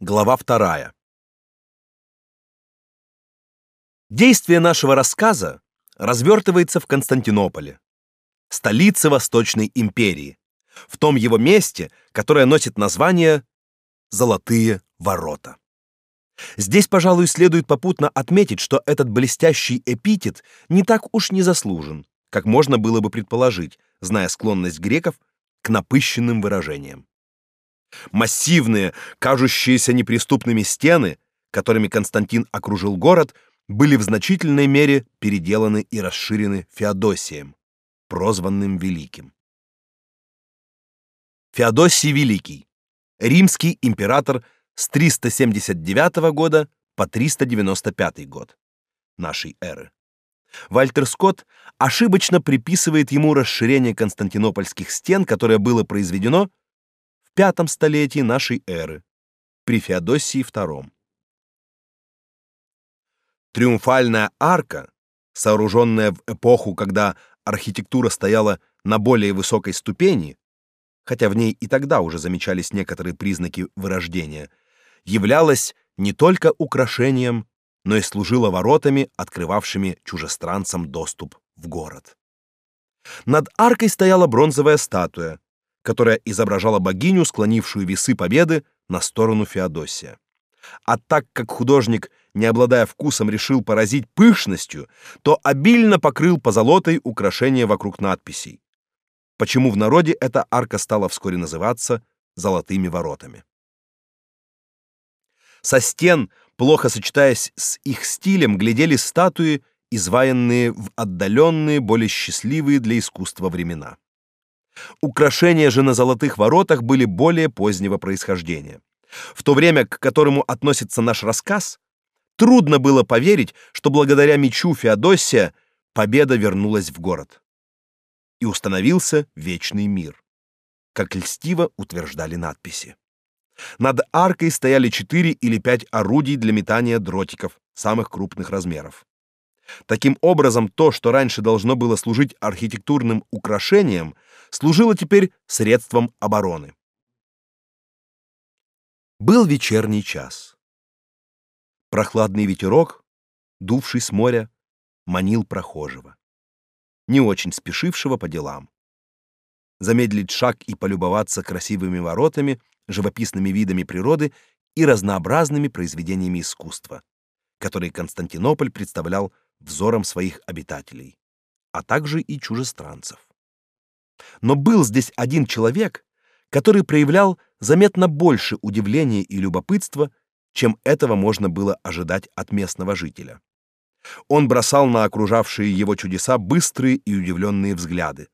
Глава вторая. Действие нашего рассказа развертывается в Константинополе, столице Восточной империи, в том его месте, которое носит название Золотые ворота. Здесь, пожалуй, следует попутно отметить, что этот блестящий эпитет не так уж не заслужен, как можно было бы предположить, зная склонность греков к напыщенным выражениям. Массивные, кажущиеся неприступными стены, которыми Константин окружил город, были в значительной мере переделаны и расширены Феодосием, прозванным Великим. Феодосий Великий, римский император с 379 года по 395 год нашей эры. Вальтер Скотт ошибочно приписывает ему расширение константинопольских стен, которое было произведено пятом столетии нашей эры, при Феодосии II. Триумфальная арка, сооруженная в эпоху, когда архитектура стояла на более высокой ступени, хотя в ней и тогда уже замечались некоторые признаки вырождения, являлась не только украшением, но и служила воротами, открывавшими чужестранцам доступ в город. Над аркой стояла бронзовая статуя, которая изображала богиню, склонившую весы победы на сторону Феодосия. А так как художник, не обладая вкусом, решил поразить пышностью, то обильно покрыл позолотой украшения вокруг надписей. Почему в народе эта арка стала вскоре называться золотыми воротами. Со стен, плохо сочетаясь с их стилем, глядели статуи, изваянные в отдаленные, более счастливые для искусства времена. Украшения же на золотых воротах были более позднего происхождения. В то время, к которому относится наш рассказ, трудно было поверить, что благодаря мечу Феодосия победа вернулась в город. И установился вечный мир, как льстиво утверждали надписи. Над аркой стояли четыре или пять орудий для метания дротиков самых крупных размеров. Таким образом, то, что раньше должно было служить архитектурным украшением, служило теперь средством обороны. Был вечерний час. Прохладный ветерок, дувший с моря, манил прохожего, не очень спешившего по делам. Замедлить шаг и полюбоваться красивыми воротами, живописными видами природы и разнообразными произведениями искусства, которые Константинополь представлял взором своих обитателей, а также и чужестранцев. Но был здесь один человек, который проявлял заметно больше удивления и любопытства, чем этого можно было ожидать от местного жителя. Он бросал на окружавшие его чудеса быстрые и удивленные взгляды,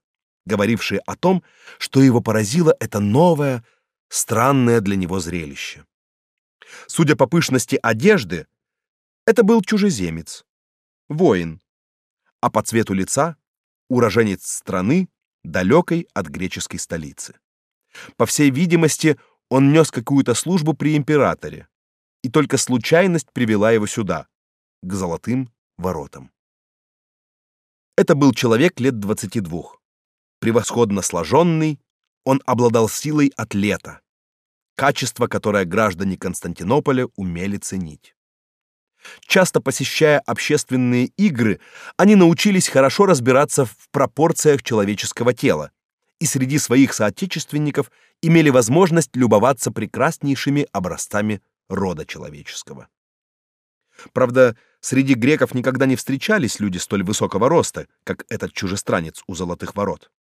говорившие о том, что его поразило это новое, странное для него зрелище. Судя по пышности одежды, это был чужеземец, воин, а по цвету лица уроженец страны, далекой от греческой столицы. По всей видимости, он нес какую-то службу при императоре, и только случайность привела его сюда, к золотым воротам. Это был человек лет 22. Превосходно сложенный, он обладал силой атлета, качество, которое граждане Константинополя умели ценить. Часто посещая общественные игры, они научились хорошо разбираться в пропорциях человеческого тела и среди своих соотечественников имели возможность любоваться прекраснейшими образцами рода человеческого. Правда, среди греков никогда не встречались люди столь высокого роста, как этот чужестранец у золотых ворот.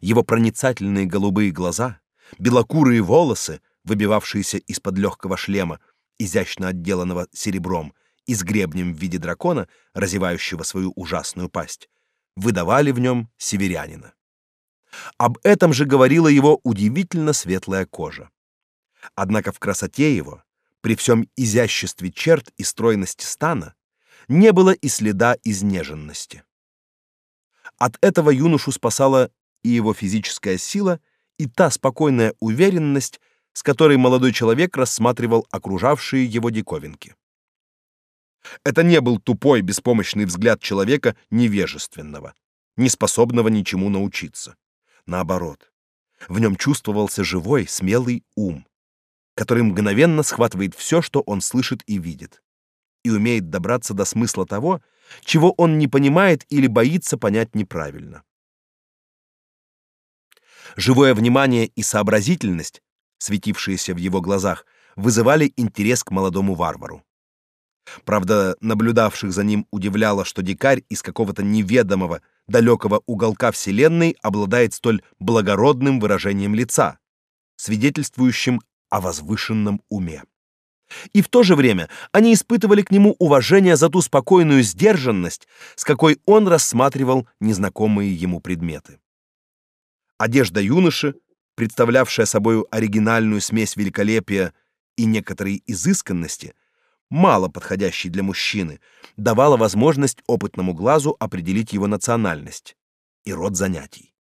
Его проницательные голубые глаза, белокурые волосы, выбивавшиеся из-под легкого шлема, изящно отделанного серебром, и с гребнем в виде дракона, разевающего свою ужасную пасть, выдавали в нем северянина. Об этом же говорила его удивительно светлая кожа. Однако в красоте его, при всем изяществе черт и стройности стана, не было и следа изнеженности. От этого юношу спасала и его физическая сила, и та спокойная уверенность, с которой молодой человек рассматривал окружавшие его диковинки. Это не был тупой, беспомощный взгляд человека невежественного, неспособного ничему научиться. Наоборот, в нем чувствовался живой, смелый ум, который мгновенно схватывает все, что он слышит и видит, и умеет добраться до смысла того, чего он не понимает или боится понять неправильно. Живое внимание и сообразительность, светившиеся в его глазах, вызывали интерес к молодому варвару. Правда, наблюдавших за ним удивляло, что дикарь из какого-то неведомого, далекого уголка вселенной обладает столь благородным выражением лица, свидетельствующим о возвышенном уме. И в то же время они испытывали к нему уважение за ту спокойную сдержанность, с какой он рассматривал незнакомые ему предметы. Одежда юноши, представлявшая собою оригинальную смесь великолепия и некоторой изысканности, мало подходящей для мужчины, давала возможность опытному глазу определить его национальность и род занятий.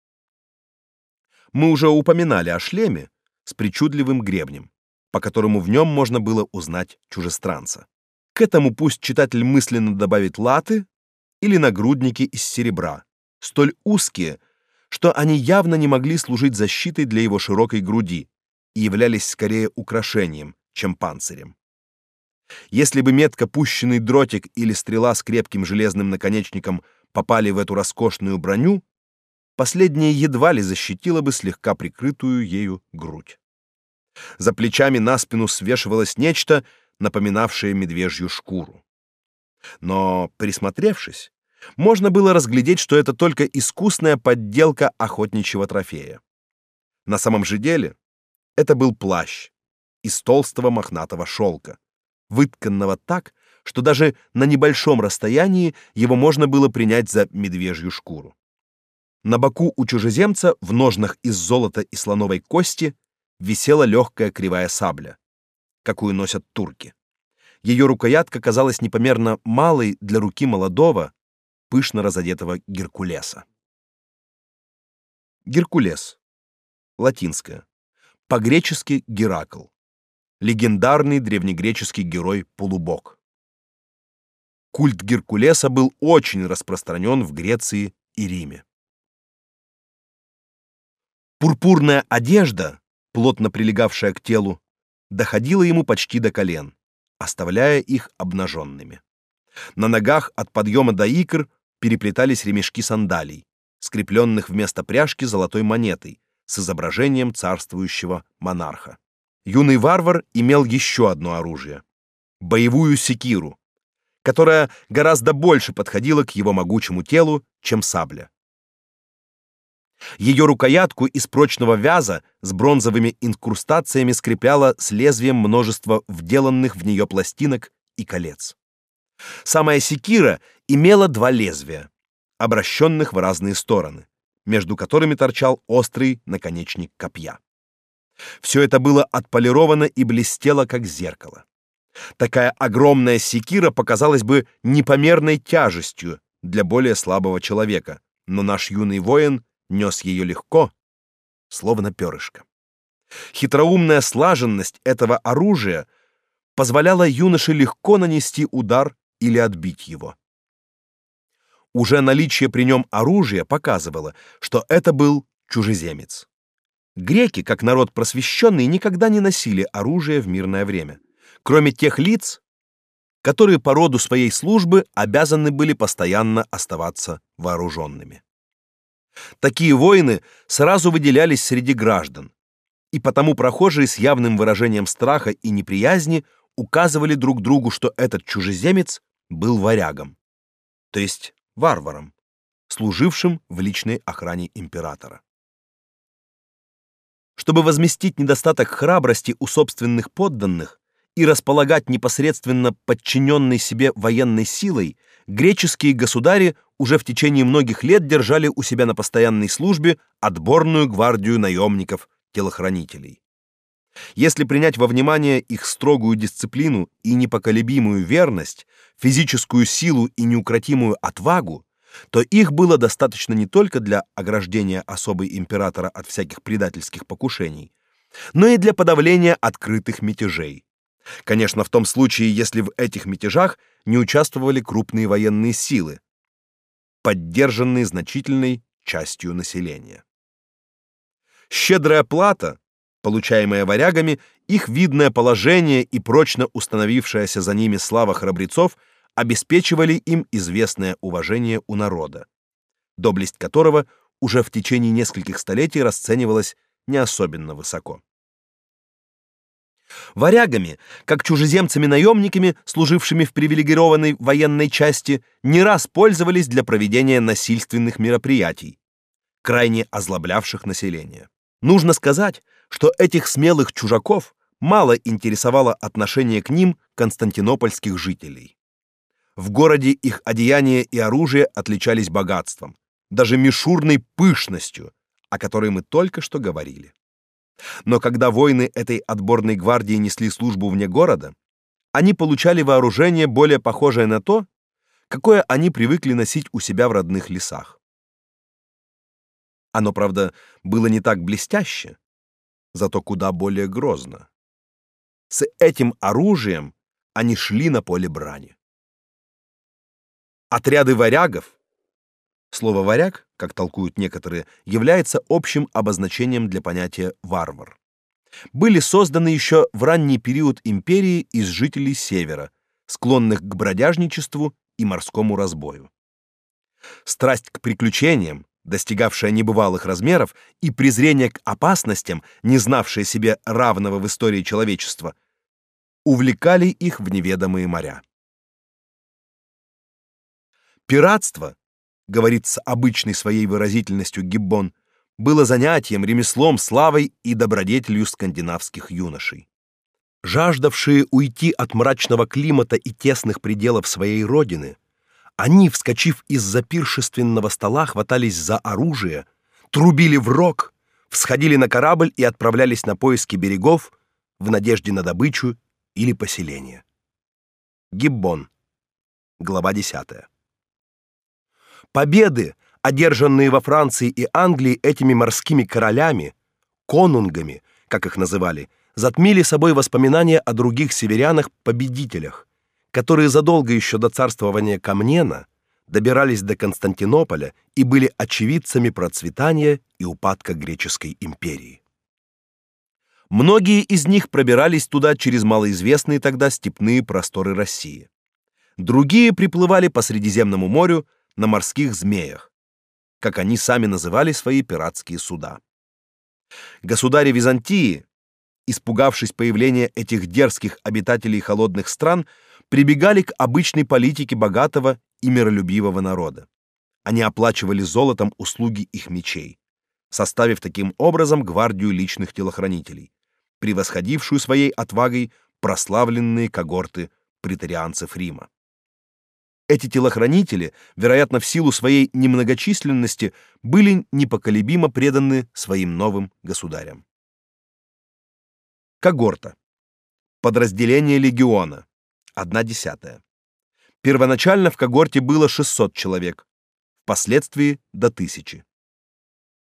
Мы уже упоминали о шлеме с причудливым гребнем, по которому в нем можно было узнать чужестранца. К этому пусть читатель мысленно добавит латы или нагрудники из серебра, столь узкие, что они явно не могли служить защитой для его широкой груди и являлись скорее украшением, чем панцирем. Если бы метко пущенный дротик или стрела с крепким железным наконечником попали в эту роскошную броню, последняя едва ли защитила бы слегка прикрытую ею грудь. За плечами на спину свешивалось нечто, напоминавшее медвежью шкуру. Но, присмотревшись, можно было разглядеть, что это только искусная подделка охотничьего трофея. На самом же деле это был плащ из толстого мохнатого шелка, вытканного так, что даже на небольшом расстоянии его можно было принять за медвежью шкуру. На боку у чужеземца в ножнах из золота и слоновой кости висела легкая кривая сабля, какую носят турки. Ее рукоятка казалась непомерно малой для руки молодого, пышно разодетого Геркулеса. Геркулес. Латинское. По-гречески Геракл. Легендарный древнегреческий герой-полубог. Культ Геркулеса был очень распространен в Греции и Риме. Пурпурная одежда, плотно прилегавшая к телу, доходила ему почти до колен, оставляя их обнаженными. На ногах от подъема до икр переплетались ремешки сандалий, скрепленных вместо пряжки золотой монетой с изображением царствующего монарха. Юный варвар имел еще одно оружие боевую секиру, которая гораздо больше подходила к его могучему телу, чем сабля. Ее рукоятку из прочного вяза с бронзовыми инкрустациями скрепляло с лезвием множество вделанных в нее пластинок и колец. Самая секира имела два лезвия, обращенных в разные стороны, между которыми торчал острый наконечник копья. Все это было отполировано и блестело как зеркало. Такая огромная секира показалась бы непомерной тяжестью для более слабого человека, но наш юный воин нес ее легко, словно перышко. Хитроумная слаженность этого оружия позволяла юноше легко нанести удар или отбить его. Уже наличие при нем оружия показывало, что это был чужеземец. Греки, как народ просвещенный, никогда не носили оружие в мирное время, кроме тех лиц, которые по роду своей службы обязаны были постоянно оставаться вооруженными. Такие воины сразу выделялись среди граждан, и потому прохожие с явным выражением страха и неприязни указывали друг другу, что этот чужеземец был варягом, то есть варваром, служившим в личной охране императора. Чтобы возместить недостаток храбрости у собственных подданных и располагать непосредственно подчиненной себе военной силой, греческие государи уже в течение многих лет держали у себя на постоянной службе отборную гвардию наемников-телохранителей. Если принять во внимание их строгую дисциплину и непоколебимую верность, физическую силу и неукротимую отвагу, то их было достаточно не только для ограждения особой императора от всяких предательских покушений, но и для подавления открытых мятежей. Конечно, в том случае, если в этих мятежах не участвовали крупные военные силы, поддержанные значительной частью населения. Щедрая плата получаемое варягами, их видное положение и прочно установившаяся за ними слава храбрецов обеспечивали им известное уважение у народа, доблесть которого уже в течение нескольких столетий расценивалась не особенно высоко. Варягами, как чужеземцами-наемниками, служившими в привилегированной военной части, не раз пользовались для проведения насильственных мероприятий, крайне озлоблявших население. Нужно сказать, что этих смелых чужаков мало интересовало отношение к ним константинопольских жителей. В городе их одеяния и оружие отличались богатством, даже мишурной пышностью, о которой мы только что говорили. Но когда воины этой отборной гвардии несли службу вне города, они получали вооружение более похожее на то, какое они привыкли носить у себя в родных лесах. Оно, правда, было не так блестяще, зато куда более грозно. С этим оружием они шли на поле брани. Отряды варягов Слово варяг, как толкуют некоторые, является общим обозначением для понятия варвар. Были созданы еще в ранний период империи из жителей севера, склонных к бродяжничеству и морскому разбою. Страсть к приключениям, достигавшая небывалых размеров, и презрение к опасностям, не знавшее себе равного в истории человечества, увлекали их в неведомые моря. Пиратство говорит с обычной своей выразительностью Гиббон, было занятием, ремеслом, славой и добродетелью скандинавских юношей. Жаждавшие уйти от мрачного климата и тесных пределов своей родины, они, вскочив из-за пиршественного стола, хватались за оружие, трубили в рог, всходили на корабль и отправлялись на поиски берегов в надежде на добычу или поселение. Гиббон. Глава 10. Победы, одержанные во Франции и Англии этими морскими королями, конунгами, как их называли, затмили собой воспоминания о других северянах-победителях, которые задолго еще до царствования Камнена добирались до Константинополя и были очевидцами процветания и упадка греческой империи. Многие из них пробирались туда через малоизвестные тогда степные просторы России. Другие приплывали по Средиземному морю на морских змеях, как они сами называли свои пиратские суда. Государи Византии, испугавшись появления этих дерзких обитателей холодных стран, прибегали к обычной политике богатого и миролюбивого народа. Они оплачивали золотом услуги их мечей, составив таким образом гвардию личных телохранителей, превосходившую своей отвагой прославленные когорты претарианцев Рима. Эти телохранители, вероятно, в силу своей немногочисленности, были непоколебимо преданы своим новым государям. Когорта. Подразделение легиона. Одна десятая. Первоначально в когорте было 600 человек, впоследствии до тысячи.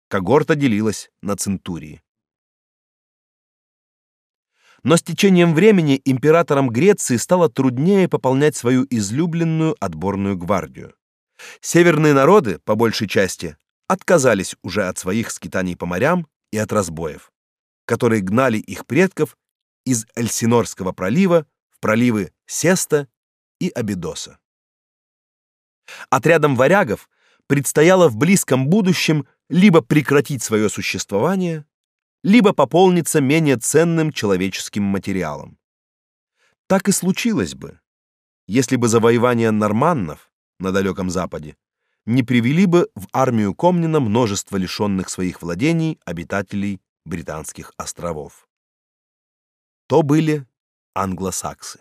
Когорта делилась на центурии. Но с течением времени императорам Греции стало труднее пополнять свою излюбленную отборную гвардию. Северные народы, по большей части, отказались уже от своих скитаний по морям и от разбоев, которые гнали их предков из Эльсинорского пролива проливы Сеста и Абидоса. Отрядам варягов предстояло в близком будущем либо прекратить свое существование, либо пополнится менее ценным человеческим материалом. Так и случилось бы, если бы завоевания норманнов на далеком западе не привели бы в армию Комнина множество лишенных своих владений обитателей британских островов. То были англосаксы.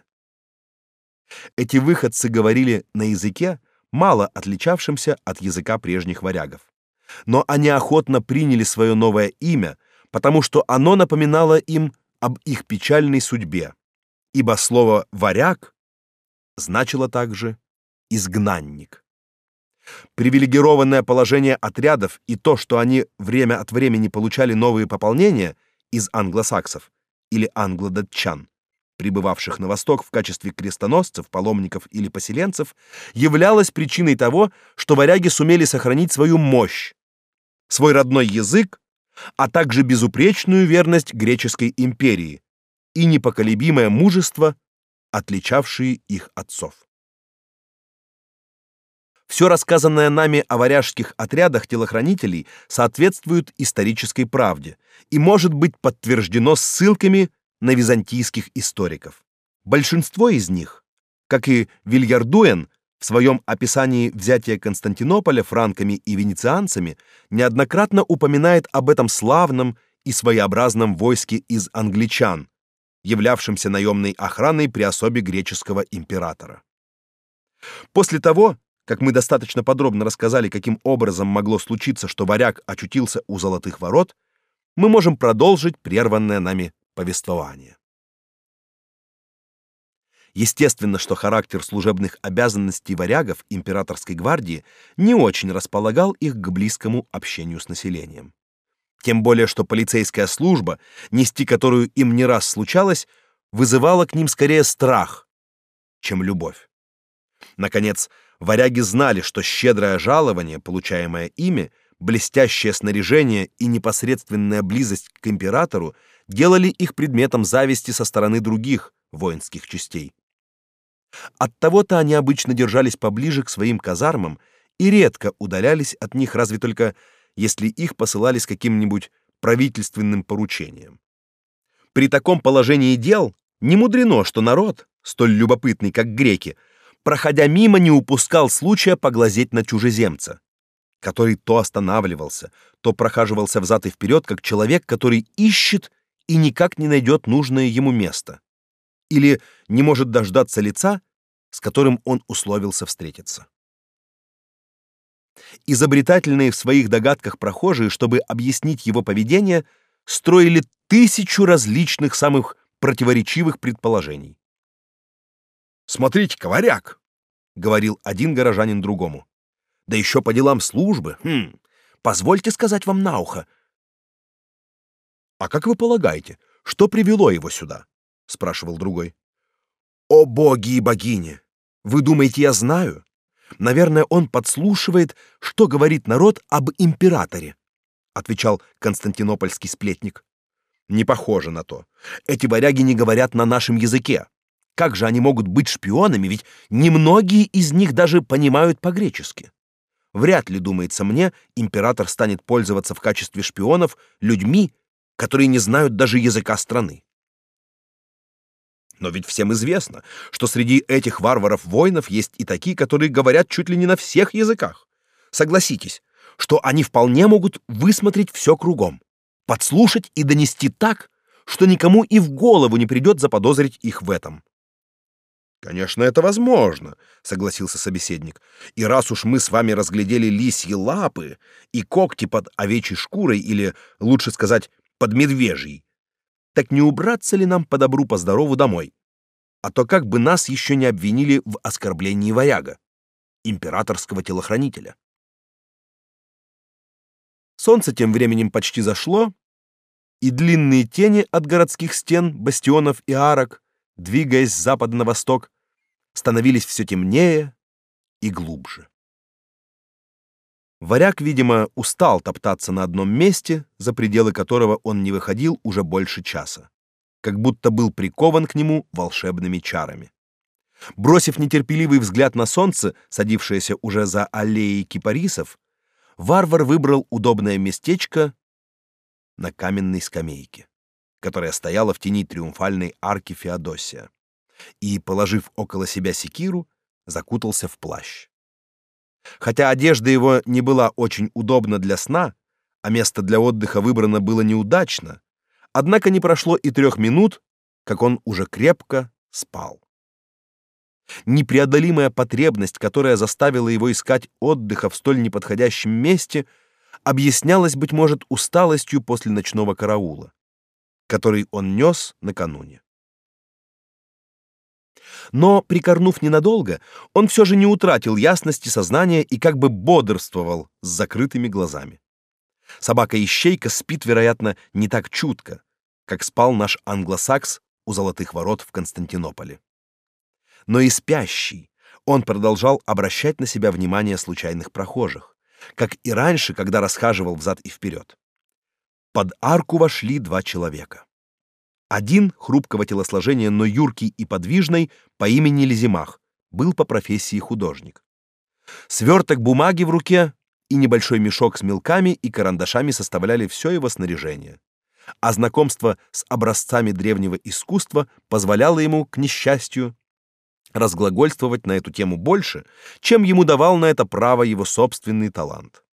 Эти выходцы говорили на языке, мало отличавшемся от языка прежних варягов. Но они охотно приняли свое новое имя потому что оно напоминало им об их печальной судьбе, ибо слово «варяг» значило также «изгнанник». Привилегированное положение отрядов и то, что они время от времени получали новые пополнения из англосаксов или англодатчан, прибывавших на восток в качестве крестоносцев, паломников или поселенцев, являлось причиной того, что варяги сумели сохранить свою мощь, свой родной язык а также безупречную верность греческой империи и непоколебимое мужество, отличавшие их отцов. Все рассказанное нами о варяжских отрядах телохранителей соответствует исторической правде и может быть подтверждено ссылками на византийских историков. Большинство из них, как и Вильярдуэн в своем описании взятия Константинополя франками и венецианцами, неоднократно упоминает об этом славном и своеобразном войске из англичан, являвшемся наемной охраной при особе греческого императора. После того, как мы достаточно подробно рассказали, каким образом могло случиться, что варяг очутился у золотых ворот, мы можем продолжить прерванное нами повествование. Естественно, что характер служебных обязанностей варягов императорской гвардии не очень располагал их к близкому общению с населением. Тем более, что полицейская служба, нести которую им не раз случалось, вызывала к ним скорее страх, чем любовь. Наконец, Варяги знали, что щедрое жалование, получаемое ими, блестящее снаряжение и непосредственная близость к императору делали их предметом зависти со стороны других воинских частей. Оттого-то они обычно держались поближе к своим казармам и редко удалялись от них, разве только если их посылали с каким-нибудь правительственным поручением. При таком положении дел не мудрено, что народ, столь любопытный, как греки, проходя мимо, не упускал случая поглазеть на чужеземца, который то останавливался, то прохаживался взад и вперед, как человек, который ищет и никак не найдет нужное ему место, или не может дождаться лица, с которым он условился встретиться. Изобретательные в своих догадках прохожие, чтобы объяснить его поведение, строили тысячу различных самых противоречивых предположений. Смотрите, коваряк, говорил один горожанин другому. Да еще по делам службы. Хм. Позвольте сказать вам на ухо. А как вы полагаете, что привело его сюда? спрашивал другой. О боги и богини! Вы думаете, я знаю? Наверное, он подслушивает, что говорит народ об императоре, отвечал константинопольский сплетник. Не похоже на то. Эти варяги не говорят на нашем языке. Как же они могут быть шпионами, ведь немногие из них даже понимают по-гречески. Вряд ли, думается мне, император станет пользоваться в качестве шпионов людьми, которые не знают даже языка страны. Но ведь всем известно, что среди этих варваров-воинов есть и такие, которые говорят чуть ли не на всех языках. Согласитесь, что они вполне могут высмотреть все кругом, подслушать и донести так, что никому и в голову не придет заподозрить их в этом. Конечно, это возможно, согласился собеседник. И раз уж мы с вами разглядели лисьи лапы и когти под овечьей шкурой или, лучше сказать, под медвежьей, так не убраться ли нам по добру по здорову домой? А то как бы нас еще не обвинили в оскорблении варяга, императорского телохранителя. Солнце тем временем почти зашло, и длинные тени от городских стен, бастионов и арок двигаясь с запада на восток, становились все темнее и глубже. Варяг, видимо, устал топтаться на одном месте, за пределы которого он не выходил уже больше часа, как будто был прикован к нему волшебными чарами. Бросив нетерпеливый взгляд на солнце, садившееся уже за аллеей кипарисов, варвар выбрал удобное местечко на каменной скамейке которая стояла в тени триумфальной арки Феодосия, и, положив около себя секиру, закутался в плащ. Хотя одежда его не была очень удобна для сна, а место для отдыха выбрано было неудачно, однако не прошло и трех минут, как он уже крепко спал. Непреодолимая потребность, которая заставила его искать отдыха в столь неподходящем месте, объяснялась быть может усталостью после ночного караула который он нес накануне. Но, прикорнув ненадолго, он все же не утратил ясности сознания и как бы бодрствовал с закрытыми глазами. Собака-ищейка спит, вероятно, не так чутко, как спал наш англосакс у золотых ворот в Константинополе. Но и спящий он продолжал обращать на себя внимание случайных прохожих, как и раньше, когда расхаживал взад и вперед. Под арку вошли два человека. Один, хрупкого телосложения, но юркий и подвижный, по имени Лизимах, был по профессии художник. Сверток бумаги в руке и небольшой мешок с мелками и карандашами составляли все его снаряжение. А знакомство с образцами древнего искусства позволяло ему, к несчастью, разглагольствовать на эту тему больше, чем ему давал на это право его собственный талант.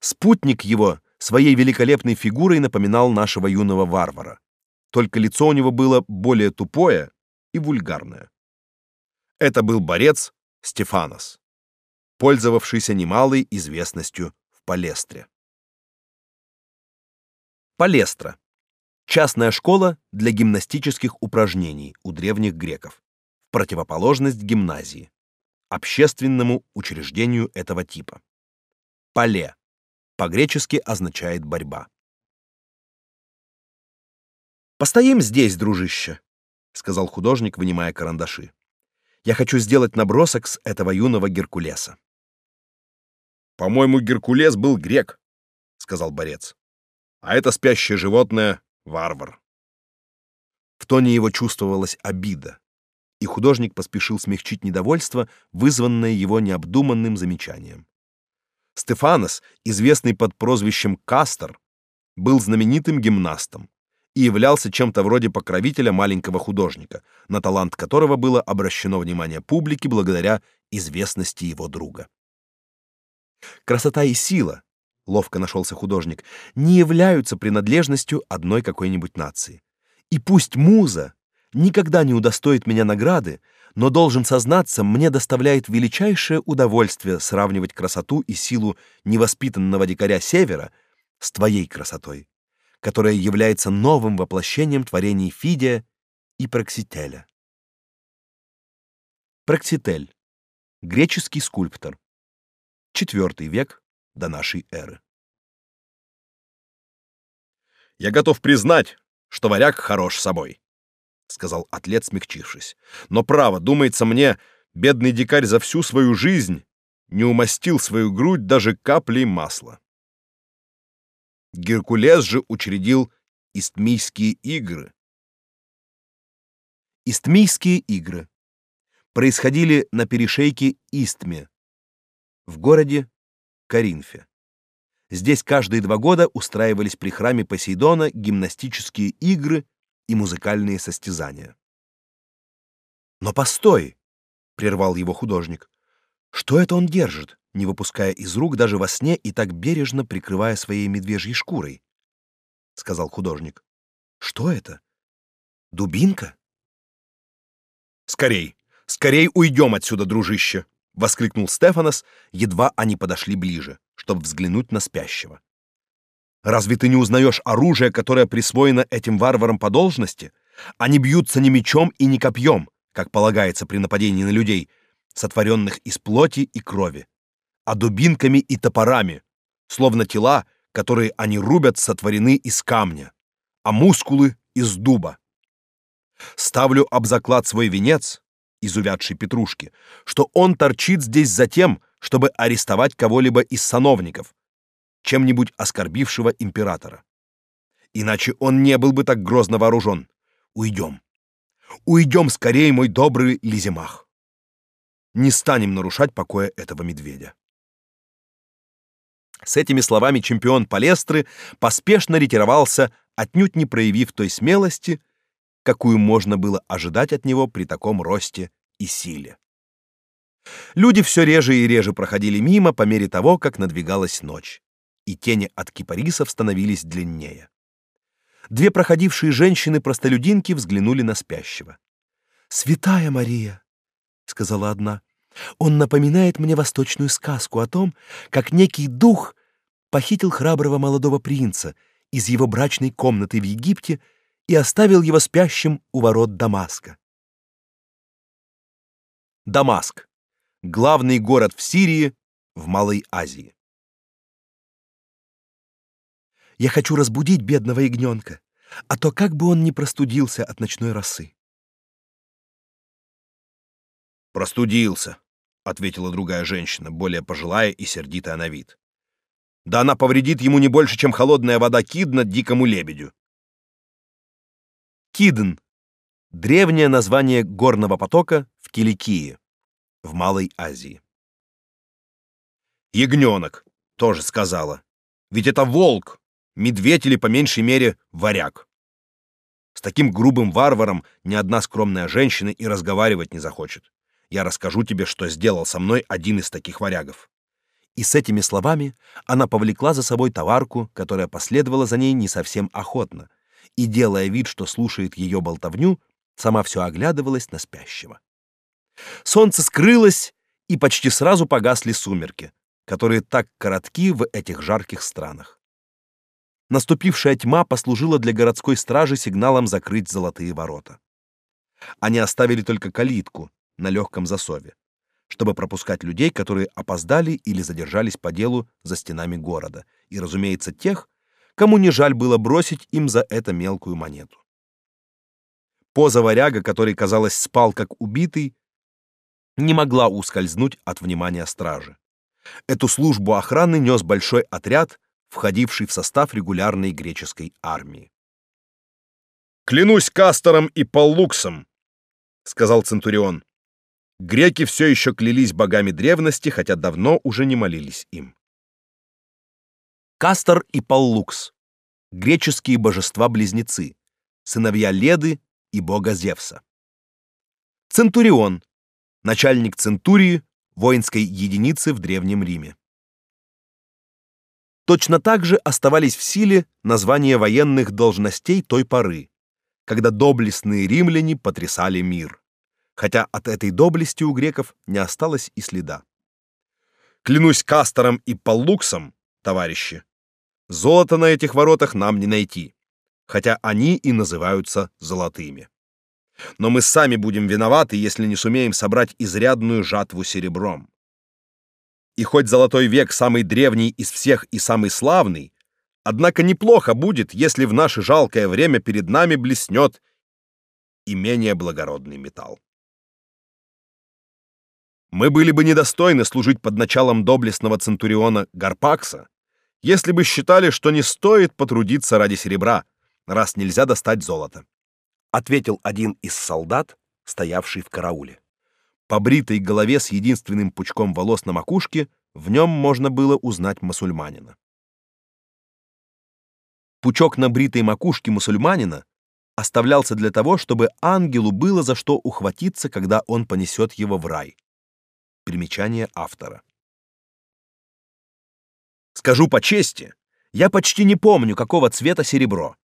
Спутник его своей великолепной фигурой напоминал нашего юного варвара, только лицо у него было более тупое и вульгарное. Это был борец Стефанос, пользовавшийся немалой известностью в Палестре. Палестра частная школа для гимнастических упражнений у древних греков, в противоположность гимназии, общественному учреждению этого типа. Пале по-гречески означает борьба. Постоим здесь, дружище, сказал художник, вынимая карандаши. Я хочу сделать набросок с этого юного Геркулеса. По-моему, Геркулес был грек, сказал борец. А это спящее животное варвар. В тоне его чувствовалась обида, и художник поспешил смягчить недовольство, вызванное его необдуманным замечанием. Стефанос, известный под прозвищем Кастер, был знаменитым гимнастом и являлся чем-то вроде покровителя маленького художника, на талант которого было обращено внимание публики благодаря известности его друга. Красота и сила, ловко нашелся художник, не являются принадлежностью одной какой-нибудь нации. И пусть муза никогда не удостоит меня награды, но должен сознаться, мне доставляет величайшее удовольствие сравнивать красоту и силу невоспитанного дикаря севера с твоей красотой которое является новым воплощением творений Фидия и Проксителя. Прокситель греческий скульптор. IV век до нашей эры. Я готов признать, что варяг хорош собой, сказал атлет, смягчившись. Но право, думается мне, бедный дикарь за всю свою жизнь не умастил свою грудь даже каплей масла. Геркулес же учредил Истмийские игры. Истмийские игры происходили на перешейке Истме в городе Коринфе. Здесь каждые два года устраивались при храме Посейдона гимнастические игры и музыкальные состязания. Но постой, прервал его художник. Что это он держит? не выпуская из рук даже во сне и так бережно прикрывая своей медвежьей шкурой, сказал художник. Что это? Дубинка? Скорей, скорей уйдем отсюда, дружище, воскликнул Стефанос, едва они подошли ближе, чтобы взглянуть на спящего. Разве ты не узнаешь оружие, которое присвоено этим варварам по должности? Они бьются не мечом и не копьем, как полагается при нападении на людей, сотворенных из плоти и крови, а дубинками и топорами, словно тела, которые они рубят, сотворены из камня, а мускулы из дуба. Ставлю об заклад свой венец из увядшей петрушки, что он торчит здесь за тем, чтобы арестовать кого-либо из сановников, чем-нибудь оскорбившего императора. Иначе он не был бы так грозно вооружен. Уйдем. Уйдем скорее, мой добрый Лизимах. Не станем нарушать покоя этого медведя. С этими словами чемпион Палестры поспешно ретировался, отнюдь не проявив той смелости, какую можно было ожидать от него при таком росте и силе. Люди все реже и реже проходили мимо по мере того, как надвигалась ночь, и тени от кипарисов становились длиннее. Две проходившие женщины-простолюдинки взглянули на спящего. «Святая Мария!» — сказала одна. Он напоминает мне восточную сказку о том, как некий дух похитил храброго молодого принца из его брачной комнаты в Египте и оставил его спящим у ворот Дамаска. Дамаск главный город в Сирии, в Малой Азии. Я хочу разбудить бедного ягненка, а то как бы он не простудился от ночной росы. Простудился, ответила другая женщина, более пожилая и сердитая на вид. Да она повредит ему не больше, чем холодная вода Кидна дикому лебедю. Кидн — древнее название горного потока в Киликии, в Малой Азии. Ягненок, тоже сказала. Ведь это волк, медведь или, по меньшей мере, варяг. С таким грубым варваром ни одна скромная женщина и разговаривать не захочет. Я расскажу тебе, что сделал со мной один из таких варягов. И с этими словами она повлекла за собой товарку, которая последовала за ней не совсем охотно, и делая вид, что слушает ее болтовню, сама все оглядывалась на спящего. Солнце скрылось, и почти сразу погасли сумерки, которые так коротки в этих жарких странах. Наступившая тьма послужила для городской стражи сигналом закрыть золотые ворота. Они оставили только калитку на легком засове, чтобы пропускать людей, которые опоздали или задержались по делу за стенами города, и, разумеется, тех, кому не жаль было бросить им за это мелкую монету. Поза варяга, который, казалось, спал как убитый, не могла ускользнуть от внимания стражи. Эту службу охраны нес большой отряд, входивший в состав регулярной греческой армии. «Клянусь Кастором и Паллуксом», — сказал Центурион. Греки все еще клялись богами древности, хотя давно уже не молились им. Кастор и Паллукс — греческие божества-близнецы, сыновья Леды и бога Зевса. Центурион — начальник центурии, воинской единицы в Древнем Риме. Точно так же оставались в силе названия военных должностей той поры, когда доблестные римляне потрясали мир, хотя от этой доблести у греков не осталось и следа. Клянусь Кастором и Паллуксом, товарищи, золота на этих воротах нам не найти, хотя они и называются золотыми. Но мы сами будем виноваты, если не сумеем собрать изрядную жатву серебром. И хоть золотой век самый древний из всех и самый славный, однако неплохо будет, если в наше жалкое время перед нами блеснет и менее благородный металл. Мы были бы недостойны служить под началом доблестного центуриона Гарпакса, если бы считали, что не стоит потрудиться ради серебра, раз нельзя достать золото ответил один из солдат, стоявший в карауле. По бритой голове с единственным пучком волос на макушке в нем можно было узнать мусульманина. Пучок на бритой макушке мусульманина оставлялся для того, чтобы ангелу было за что ухватиться, когда он понесет его в рай. Примечание автора. Скажу по чести, я почти не помню, какого цвета серебро.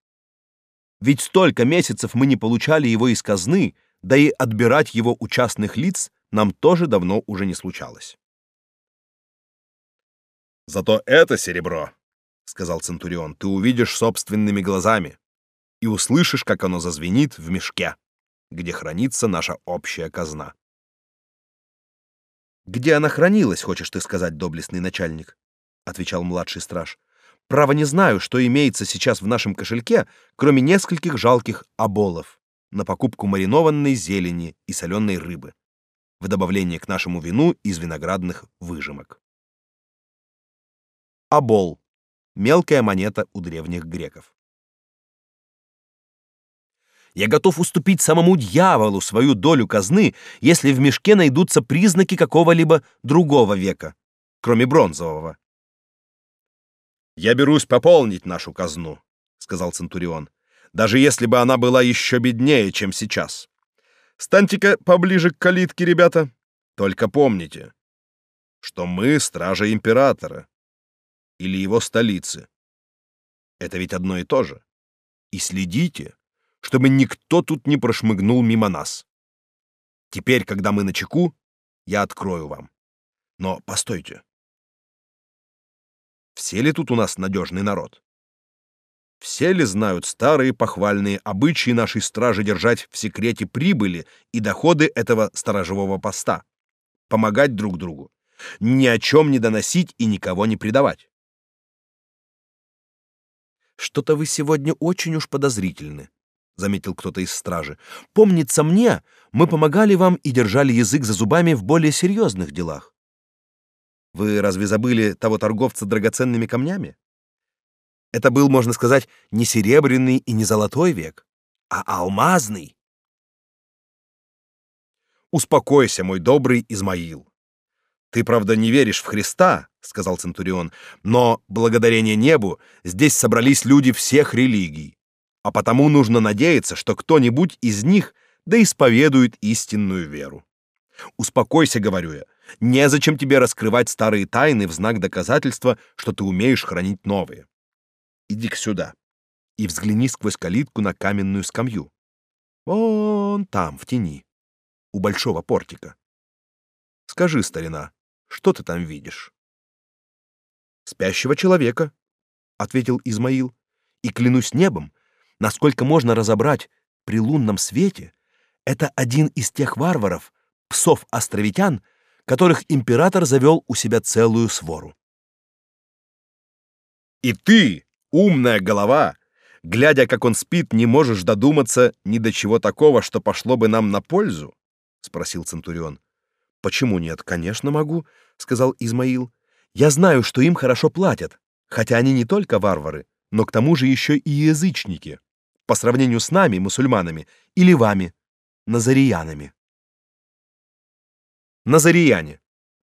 Ведь столько месяцев мы не получали его из казны, да и отбирать его у частных лиц нам тоже давно уже не случалось. Зато это серебро, сказал центурион, ты увидишь собственными глазами и услышишь, как оно зазвенит в мешке, где хранится наша общая казна. Где она хранилась, хочешь ты сказать, доблестный начальник, отвечал младший страж. Право не знаю, что имеется сейчас в нашем кошельке, кроме нескольких жалких оболов на покупку маринованной зелени и соленой рыбы, в добавление к нашему вину из виноградных выжимок. Обол мелкая монета у древних греков. Я готов уступить самому дьяволу свою долю казны, если в мешке найдутся признаки какого-либо другого века, кроме бронзового. Я берусь пополнить нашу казну, сказал центурион. Даже если бы она была еще беднее, чем сейчас. Станьте-ка поближе к калитке, ребята. Только помните, что мы стража императора или его столицы. Это ведь одно и то же. И следите, чтобы никто тут не прошмыгнул мимо нас. Теперь, когда мы на чеку, я открою вам. Но постойте. Все ли тут у нас надежный народ? Все ли знают старые похвальные обычаи нашей стражи держать в секрете прибыли и доходы этого сторожевого поста, помогать друг другу, ни о чем не доносить и никого не предавать? Что-то вы сегодня очень уж подозрительны, заметил кто-то из стражи. Помнится мне, мы помогали вам и держали язык за зубами в более серьезных делах. Вы разве забыли того торговца драгоценными камнями? Это был, можно сказать, не серебряный и не золотой век, а алмазный. Успокойся, мой добрый Измаил. Ты, правда, не веришь в Христа, сказал центурион, но благодарение небу здесь собрались люди всех религий, а потому нужно надеяться, что кто-нибудь из них да исповедует истинную веру. Успокойся, говорю я. Незачем тебе раскрывать старые тайны в знак доказательства, что ты умеешь хранить новые. Иди к сюда и взгляни сквозь калитку на каменную скамью. Вон там, в тени, у большого портика. Скажи, старина, что ты там видишь? Спящего человека, ответил Измаил. И клянусь небом, насколько можно разобрать при лунном свете, это один из тех варваров, псов-островитян, которых император завел у себя целую свору. И ты, умная голова, глядя, как он спит, не можешь додуматься ни до чего такого, что пошло бы нам на пользу? спросил центурион. Почему нет? Конечно, могу, сказал Измаил. Я знаю, что им хорошо платят, хотя они не только варвары, но к тому же еще и язычники, по сравнению с нами, мусульманами, или вами, назариянами. Назарияне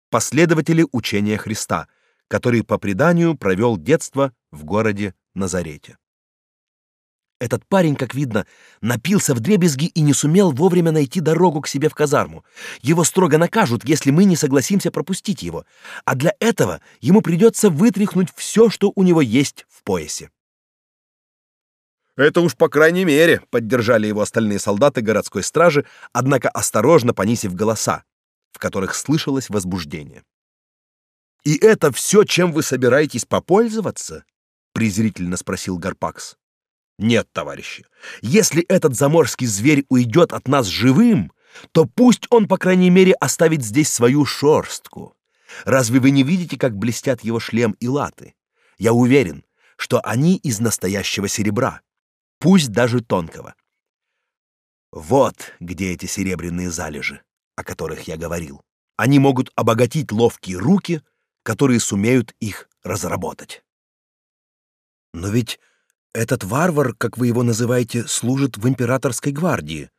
последователи учения Христа, который по преданию провел детство в городе Назарете. Этот парень, как видно, напился в дребезги и не сумел вовремя найти дорогу к себе в казарму. Его строго накажут, если мы не согласимся пропустить его. А для этого ему придется вытряхнуть все, что у него есть в поясе. Это уж по крайней мере, поддержали его остальные солдаты городской стражи, однако осторожно понизив голоса, в которых слышалось возбуждение. И это все, чем вы собираетесь попользоваться? презрительно спросил Гарпакс. Нет, товарищи. Если этот заморский зверь уйдет от нас живым, то пусть он, по крайней мере, оставит здесь свою шорстку. Разве вы не видите, как блестят его шлем и латы? Я уверен, что они из настоящего серебра, пусть даже тонкого. Вот где эти серебряные залежи, о которых я говорил. Они могут обогатить ловкие руки, которые сумеют их разработать. Но ведь этот варвар, как вы его называете, служит в императорской гвардии,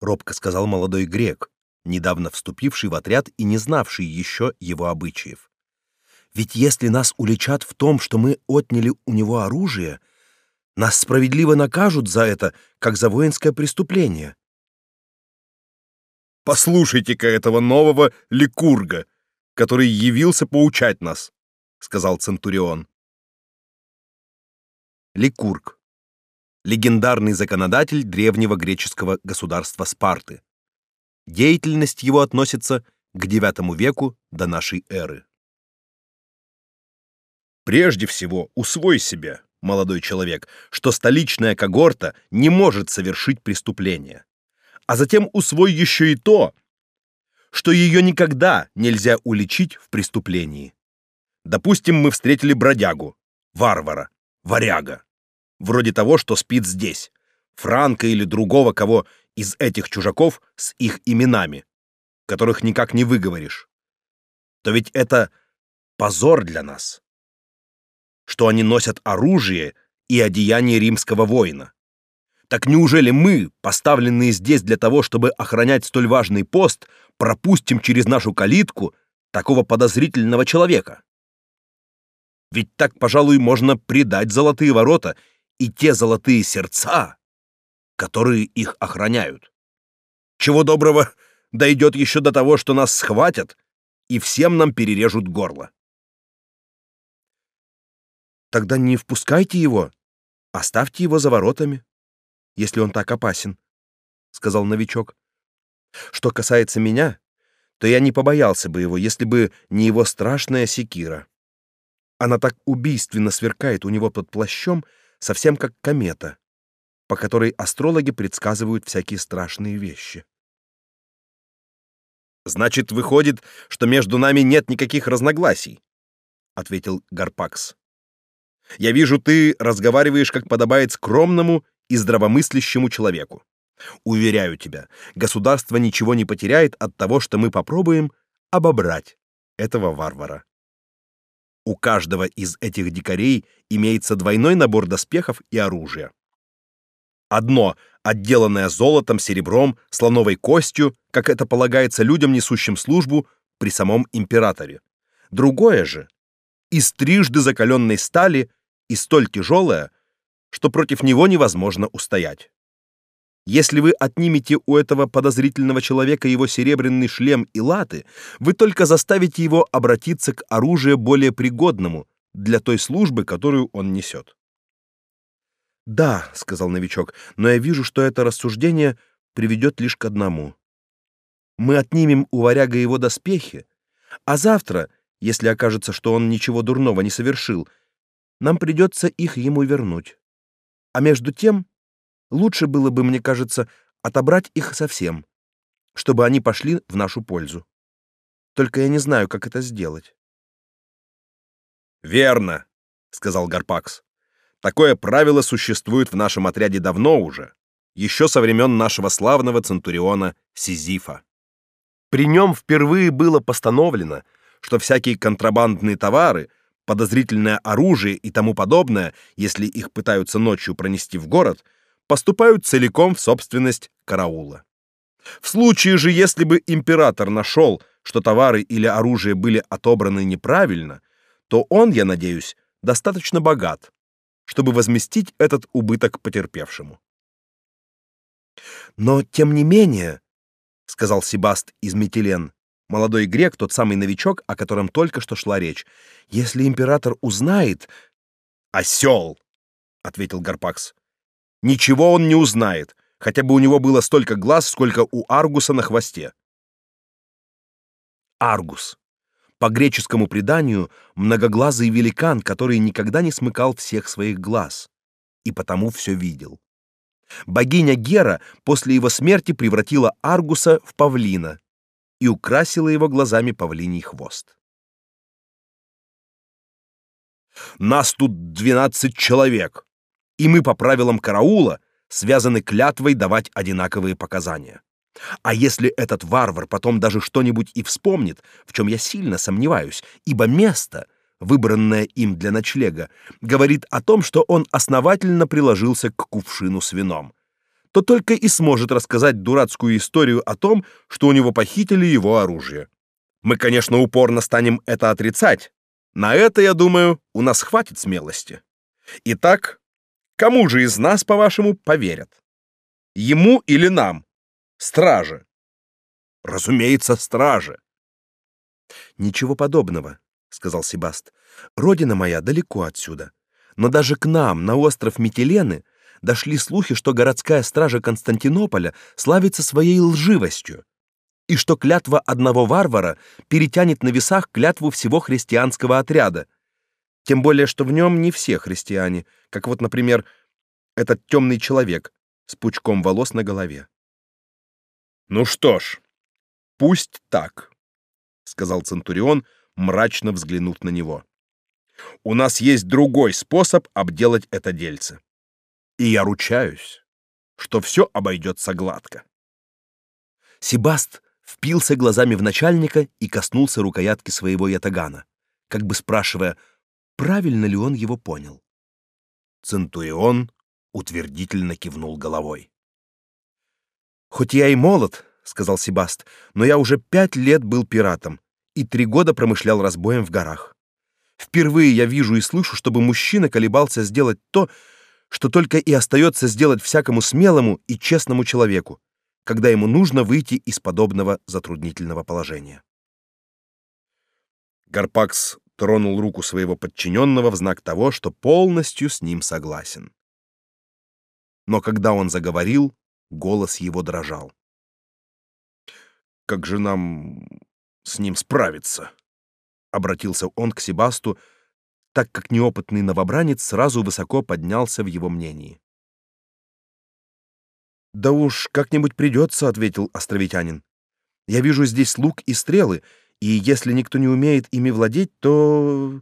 робко сказал молодой грек, недавно вступивший в отряд и не знавший еще его обычаев. Ведь если нас уличат в том, что мы отняли у него оружие, нас справедливо накажут за это, как за воинское преступление. Послушайте-ка этого нового ликурга, который явился поучать нас, сказал центурион. Ликург. Легендарный законодатель древнего греческого государства Спарты. Деятельность его относится к IX веку до нашей эры. Прежде всего, усвой себе, молодой человек, что столичная когорта не может совершить преступление. А затем усвой еще и то, что ее никогда нельзя уличить в преступлении. Допустим, мы встретили бродягу, варвара, варяга. Вроде того, что спит здесь. Франка или другого кого из этих чужаков с их именами, которых никак не выговоришь. То ведь это позор для нас. Что они носят оружие и одеяние римского воина. Так неужели мы, поставленные здесь для того, чтобы охранять столь важный пост, пропустим через нашу калитку такого подозрительного человека? Ведь так, пожалуй, можно предать золотые ворота и те золотые сердца, которые их охраняют. Чего доброго, дойдет еще до того, что нас схватят и всем нам перережут горло. Тогда не впускайте его, оставьте его за воротами, если он так опасен, сказал новичок. Что касается меня, то я не побоялся бы его, если бы не его страшная секира. Она так убийственно сверкает у него под плащом, совсем как комета, по которой астрологи предсказывают всякие страшные вещи. Значит, выходит, что между нами нет никаких разногласий, ответил Гарпакс. Я вижу, ты разговариваешь как подобает скромному и здравомыслящему человеку. Уверяю тебя, государство ничего не потеряет от того, что мы попробуем обобрать этого варвара. У каждого из этих дикарей имеется двойной набор доспехов и оружия. Одно отделанное золотом, серебром, слоновой костью, как это полагается людям, несущим службу при самом императоре. Другое же из трижды закаленной стали и столь тяжелое, что против него невозможно устоять. Если вы отнимете у этого подозрительного человека его серебряный шлем и латы, вы только заставите его обратиться к оружию более пригодному для той службы, которую он несет. Да, сказал новичок, но я вижу, что это рассуждение приведет лишь к одному. Мы отнимем у варяга его доспехи, а завтра, если окажется, что он ничего дурного не совершил, нам придется их ему вернуть. А между тем, лучше было бы, мне кажется, отобрать их совсем, чтобы они пошли в нашу пользу. Только я не знаю, как это сделать. Верно, сказал Гарпакс. Такое правило существует в нашем отряде давно уже, еще со времен нашего славного центуриона Сизифа. При нем впервые было постановлено, что всякие контрабандные товары, подозрительное оружие и тому подобное, если их пытаются ночью пронести в город, поступают целиком в собственность караула. В случае же, если бы император нашел, что товары или оружие были отобраны неправильно, то он, я надеюсь, достаточно богат, чтобы возместить этот убыток потерпевшему. Но тем не менее, сказал Себаст из Метилен, молодой грек, тот самый новичок, о котором только что шла речь. Если император узнает, осел, ответил Гарпакс. Ничего он не узнает, хотя бы у него было столько глаз, сколько у Аргуса на хвосте. Аргус по греческому преданию, многоглазый великан, который никогда не смыкал всех своих глаз и потому все видел. Богиня Гера после его смерти превратила Аргуса в павлина и украсила его глазами павлиний хвост. Нас тут двенадцать человек, и мы по правилам караула связаны клятвой давать одинаковые показания. А если этот варвар потом даже что-нибудь и вспомнит, в чем я сильно сомневаюсь, ибо место, выбранное им для ночлега, говорит о том, что он основательно приложился к кувшину с вином, то только и сможет рассказать дурацкую историю о том, что у него похитили его оружие. Мы, конечно, упорно станем это отрицать. На это, я думаю, у нас хватит смелости. Итак, кому же из нас, по-вашему, поверят? Ему или нам? Стражи. Разумеется, стражи. Ничего подобного, сказал Себаст. Родина моя далеко отсюда, но даже к нам на остров Метилены дошли слухи, что городская стража Константинополя славится своей лживостью, и что клятва одного варвара перетянет на весах клятву всего христианского отряда. Тем более, что в нем не все христиане, как вот, например, этот темный человек с пучком волос на голове. Ну что ж, пусть так, сказал центурион, мрачно взглянув на него. У нас есть другой способ обделать это дельце. И я ручаюсь, что все обойдется гладко. Себаст впился глазами в начальника и коснулся рукоятки своего ятагана, как бы спрашивая, правильно ли он его понял. Центурион утвердительно кивнул головой. Хоть я и молод, сказал Себаст, но я уже пять лет был пиратом и три года промышлял разбоем в горах. Впервые я вижу и слышу, чтобы мужчина колебался сделать то, что только и остается сделать всякому смелому и честному человеку, когда ему нужно выйти из подобного затруднительного положения. Гарпакс тронул руку своего подчиненного в знак того, что полностью с ним согласен. Но когда он заговорил, Голос его дрожал. Как же нам с ним справиться? обратился он к Себасту, так как неопытный новобранец сразу высоко поднялся в его мнении. Да уж как-нибудь придется», — ответил островитянин. Я вижу здесь лук и стрелы, и если никто не умеет ими владеть, то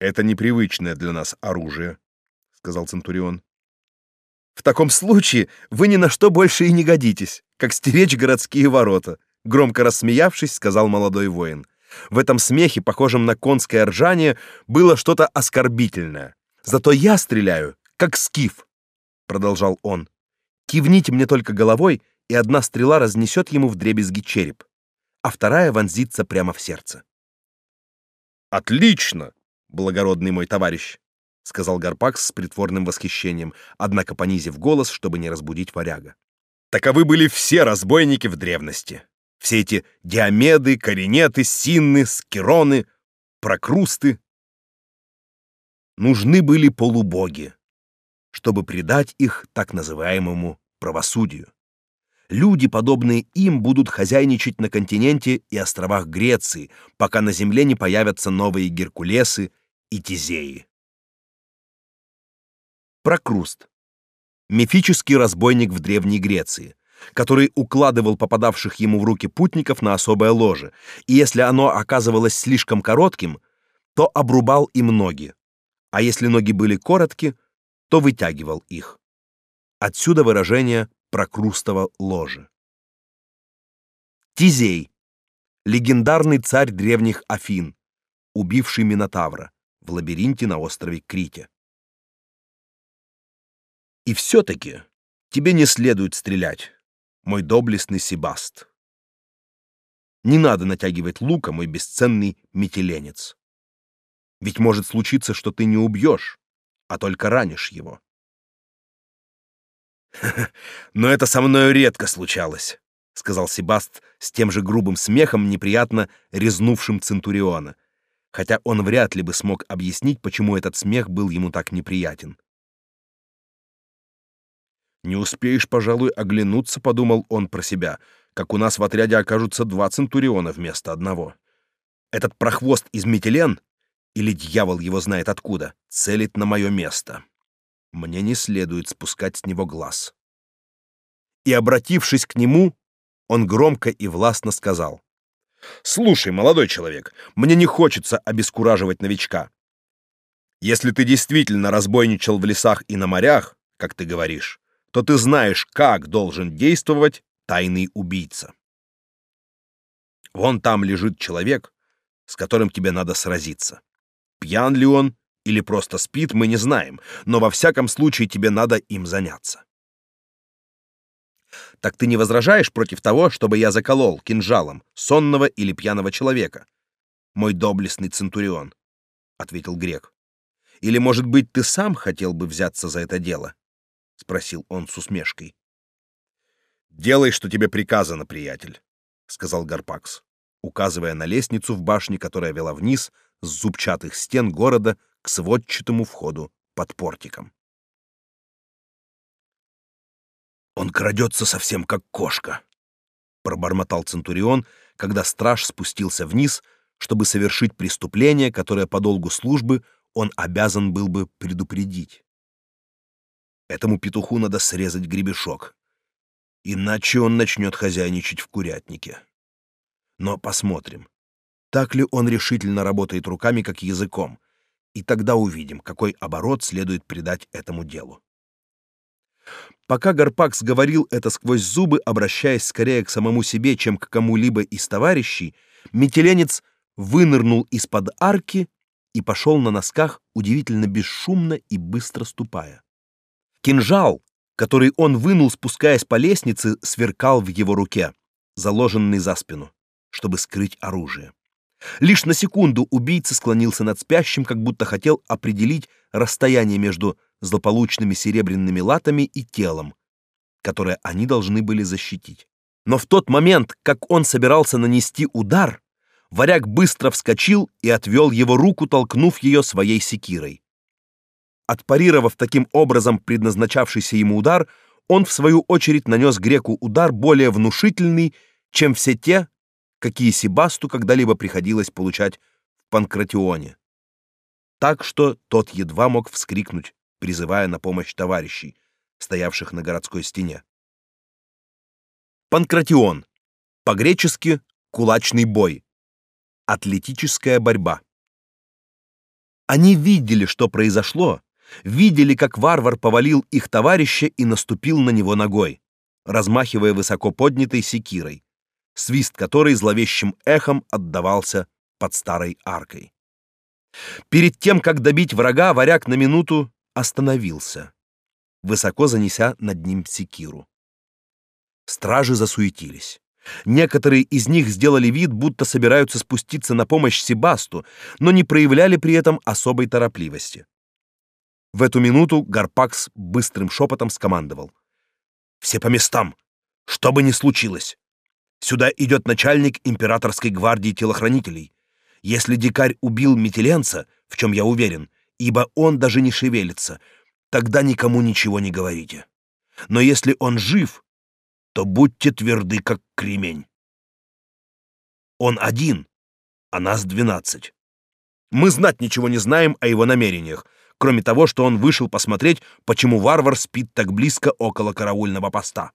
это непривычное для нас оружие, сказал центурион. В таком случае вы ни на что больше и не годитесь, как стеречь городские ворота, громко рассмеявшись, сказал молодой воин. В этом смехе, похожем на конское ржание, было что-то оскорбительное. Зато я стреляю, как скиф, продолжал он. Кивните мне только головой, и одна стрела разнесет ему вдребезги череп, а вторая вонзится прямо в сердце. Отлично, благородный мой товарищ, сказал Гарпакс с притворным восхищением, однако понизив голос, чтобы не разбудить варяга. Таковы были все разбойники в древности. Все эти диомеды, коренеты, синны, скироны, прокрусты. Нужны были полубоги, чтобы предать их так называемому правосудию. Люди, подобные им, будут хозяйничать на континенте и островах Греции, пока на земле не появятся новые Геркулесы и Тизеи. Прокруст. Мифический разбойник в Древней Греции, который укладывал попадавших ему в руки путников на особое ложе, и если оно оказывалось слишком коротким, то обрубал им ноги, а если ноги были коротки, то вытягивал их. Отсюда выражение прокрустово ложе. Тизей легендарный царь древних Афин, убивший Минотавра в лабиринте на острове Крите. И все таки тебе не следует стрелять, мой доблестный Себаст. Не надо натягивать лука, мой бесценный метеленец. Ведь может случиться, что ты не убьешь, а только ранишь его. Но это со мною редко случалось, сказал Себаст с тем же грубым смехом, неприятно резнувшим центуриона, хотя он вряд ли бы смог объяснить, почему этот смех был ему так неприятен. Не успеешь, пожалуй, оглянуться, подумал он про себя, как у нас в отряде окажутся два центуриона вместо одного. Этот прохвост из Метелен, или дьявол его знает откуда, целит на мое место. Мне не следует спускать с него глаз. И обратившись к нему, он громко и властно сказал: "Слушай, молодой человек, мне не хочется обескураживать новичка. Если ты действительно разбойничал в лесах и на морях, как ты говоришь, то ты знаешь, как должен действовать тайный убийца. Вон там лежит человек, с которым тебе надо сразиться. Пьян ли он или просто спит, мы не знаем, но во всяком случае тебе надо им заняться. Так ты не возражаешь против того, чтобы я заколол кинжалом сонного или пьяного человека, мой доблестный центурион, ответил грек. Или, может быть, ты сам хотел бы взяться за это дело? Спросил он с усмешкой. Делай, что тебе приказано, приятель, сказал Гарпакс, указывая на лестницу в башне, которая вела вниз с зубчатых стен города к сводчатому входу под портиком. Он крадется совсем как кошка, пробормотал центурион, когда страж спустился вниз, чтобы совершить преступление, которое по долгу службы он обязан был бы предупредить. Этому петуху надо срезать гребешок. Иначе он начнет хозяйничать в курятнике. Но посмотрим, так ли он решительно работает руками, как языком, и тогда увидим, какой оборот следует придать этому делу. Пока Гарпакс говорил это сквозь зубы, обращаясь скорее к самому себе, чем к кому-либо из товарищей, метеленец вынырнул из-под арки и пошел на носках удивительно бесшумно и быстро ступая. Кинжал, который он вынул, спускаясь по лестнице, сверкал в его руке, заложенный за спину, чтобы скрыть оружие. Лишь на секунду убийца склонился над спящим, как будто хотел определить расстояние между злополучными серебряными латами и телом, которое они должны были защитить. Но в тот момент, как он собирался нанести удар, варяг быстро вскочил и отвел его руку, толкнув ее своей секирой. Отпарировав таким образом предназначавшийся ему удар, он в свою очередь нанес греку удар более внушительный, чем все те, какие Себасту когда-либо приходилось получать в Панкратионе. Так что тот едва мог вскрикнуть, призывая на помощь товарищей, стоявших на городской стене. Панкратион. По-гречески кулачный бой. Атлетическая борьба. Они видели, что произошло, видели, как варвар повалил их товарища и наступил на него ногой, размахивая высоко поднятой секирой, свист которой зловещим эхом отдавался под старой аркой. Перед тем, как добить врага, варяг на минуту остановился, высоко занеся над ним секиру. Стражи засуетились. Некоторые из них сделали вид, будто собираются спуститься на помощь Себасту, но не проявляли при этом особой торопливости. В эту минуту Гарпакс быстрым шепотом скомандовал: "Все по местам, что бы ни случилось. Сюда идет начальник императорской гвардии телохранителей. Если дикарь убил метеленца, в чем я уверен, ибо он даже не шевелится, тогда никому ничего не говорите. Но если он жив, то будьте тверды, как кремень. Он один, а нас двенадцать. Мы знать ничего не знаем о его намерениях, кроме того, что он вышел посмотреть, почему варвар спит так близко около караульного поста.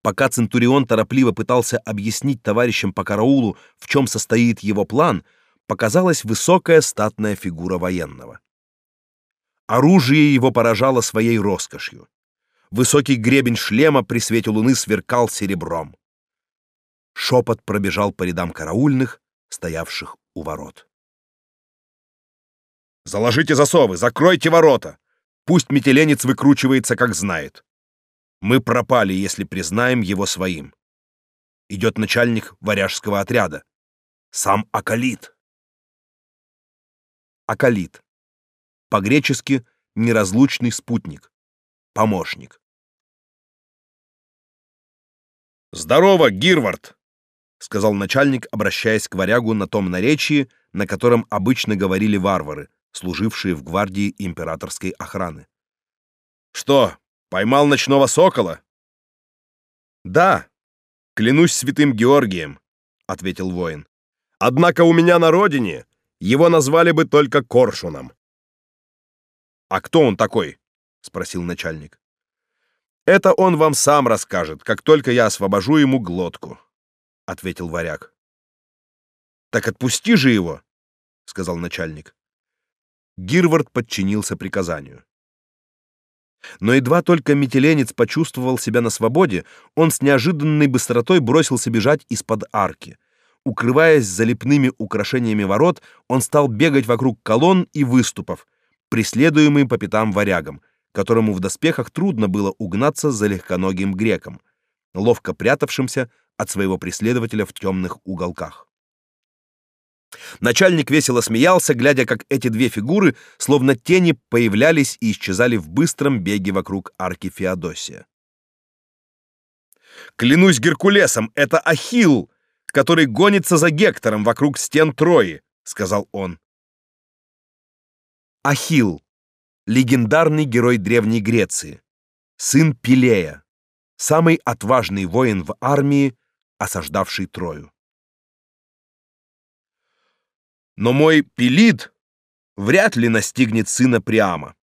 Пока Центурион торопливо пытался объяснить товарищам по караулу, в чем состоит его план, показалась высокая статная фигура военного. Оружие его поражало своей роскошью. Высокий гребень шлема при свете луны сверкал серебром. Шепот пробежал по рядам караульных, стоявших у ворот. «Заложите засовы, закройте ворота! Пусть метеленец выкручивается, как знает. Мы пропали, если признаем его своим. Идет начальник варяжского отряда. Сам Акалит». Акалит. По-гречески «неразлучный спутник», помощник. «Здорово, Гирвард!» — сказал начальник, обращаясь к варягу на том наречии, на котором обычно говорили варвары, служившие в гвардии императорской охраны. «Что, поймал ночного сокола?» «Да, клянусь святым Георгием», — ответил воин. «Однако у меня на родине его назвали бы только Коршуном». «А кто он такой?» — спросил начальник. Это он вам сам расскажет, как только я освобожу ему глотку, ответил варяг. Так отпусти же его, сказал начальник. Гирвард подчинился приказанию. Но едва только метеленец почувствовал себя на свободе, он с неожиданной быстротой бросился бежать из-под арки. Укрываясь за лепными украшениями ворот, он стал бегать вокруг колонн и выступов, преследуемый по пятам варягом — которому в доспехах трудно было угнаться за легконогим греком, ловко прятавшимся от своего преследователя в темных уголках. Начальник весело смеялся, глядя, как эти две фигуры, словно тени, появлялись и исчезали в быстром беге вокруг арки Феодосия. «Клянусь Геркулесом, это Ахилл, который гонится за Гектором вокруг стен Трои», — сказал он. Ахилл легендарный герой древней Греции, сын Пелея, самый отважный воин в армии, осаждавший Трою. Но мой Пелид вряд ли настигнет сына Приама.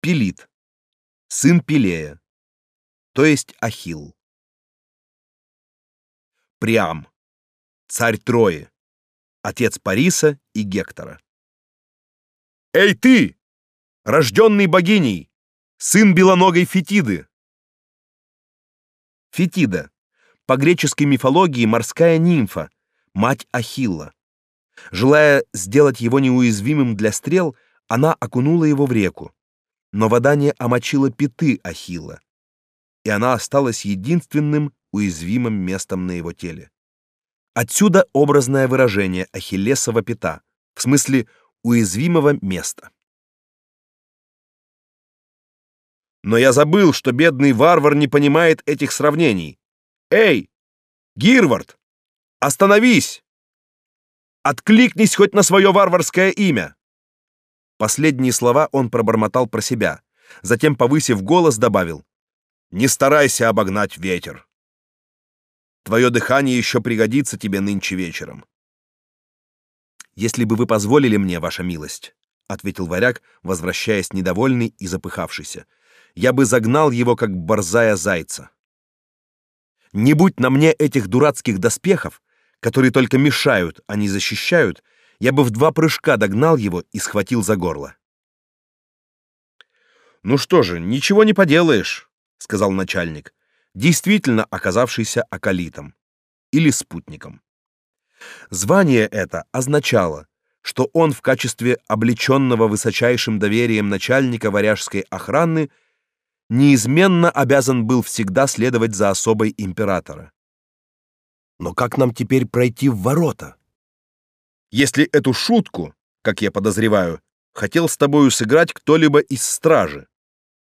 Пелид, сын Пелея, то есть Ахилл. Приам, царь Трои, отец Париса и Гектора. Эй ты, рожденный богиней, сын белоногой Фетиды. Фетида по греческой мифологии морская нимфа, мать Ахилла. Желая сделать его неуязвимым для стрел, она окунула его в реку. Но вода не омочила пяты Ахилла, и она осталась единственным уязвимым местом на его теле. Отсюда образное выражение Ахиллесова пята, в смысле уязвимого места. Но я забыл, что бедный варвар не понимает этих сравнений. Эй, Гирвард, остановись! Откликнись хоть на свое варварское имя. Последние слова он пробормотал про себя, затем повысив голос добавил: "Не старайся обогнать ветер. Твое дыхание еще пригодится тебе нынче вечером если бы вы позволили мне, ваша милость, ответил варяг, возвращаясь недовольный и запыхавшийся. Я бы загнал его как борзая зайца. Не будь на мне этих дурацких доспехов, которые только мешают, а не защищают, я бы в два прыжка догнал его и схватил за горло. Ну что же, ничего не поделаешь, сказал начальник, действительно оказавшийся акалитом. или спутником. Звание это означало, что он в качестве облеченного высочайшим доверием начальника варяжской охраны неизменно обязан был всегда следовать за особой императора. Но как нам теперь пройти в ворота? Если эту шутку, как я подозреваю, хотел с тобою сыграть кто-либо из стражи,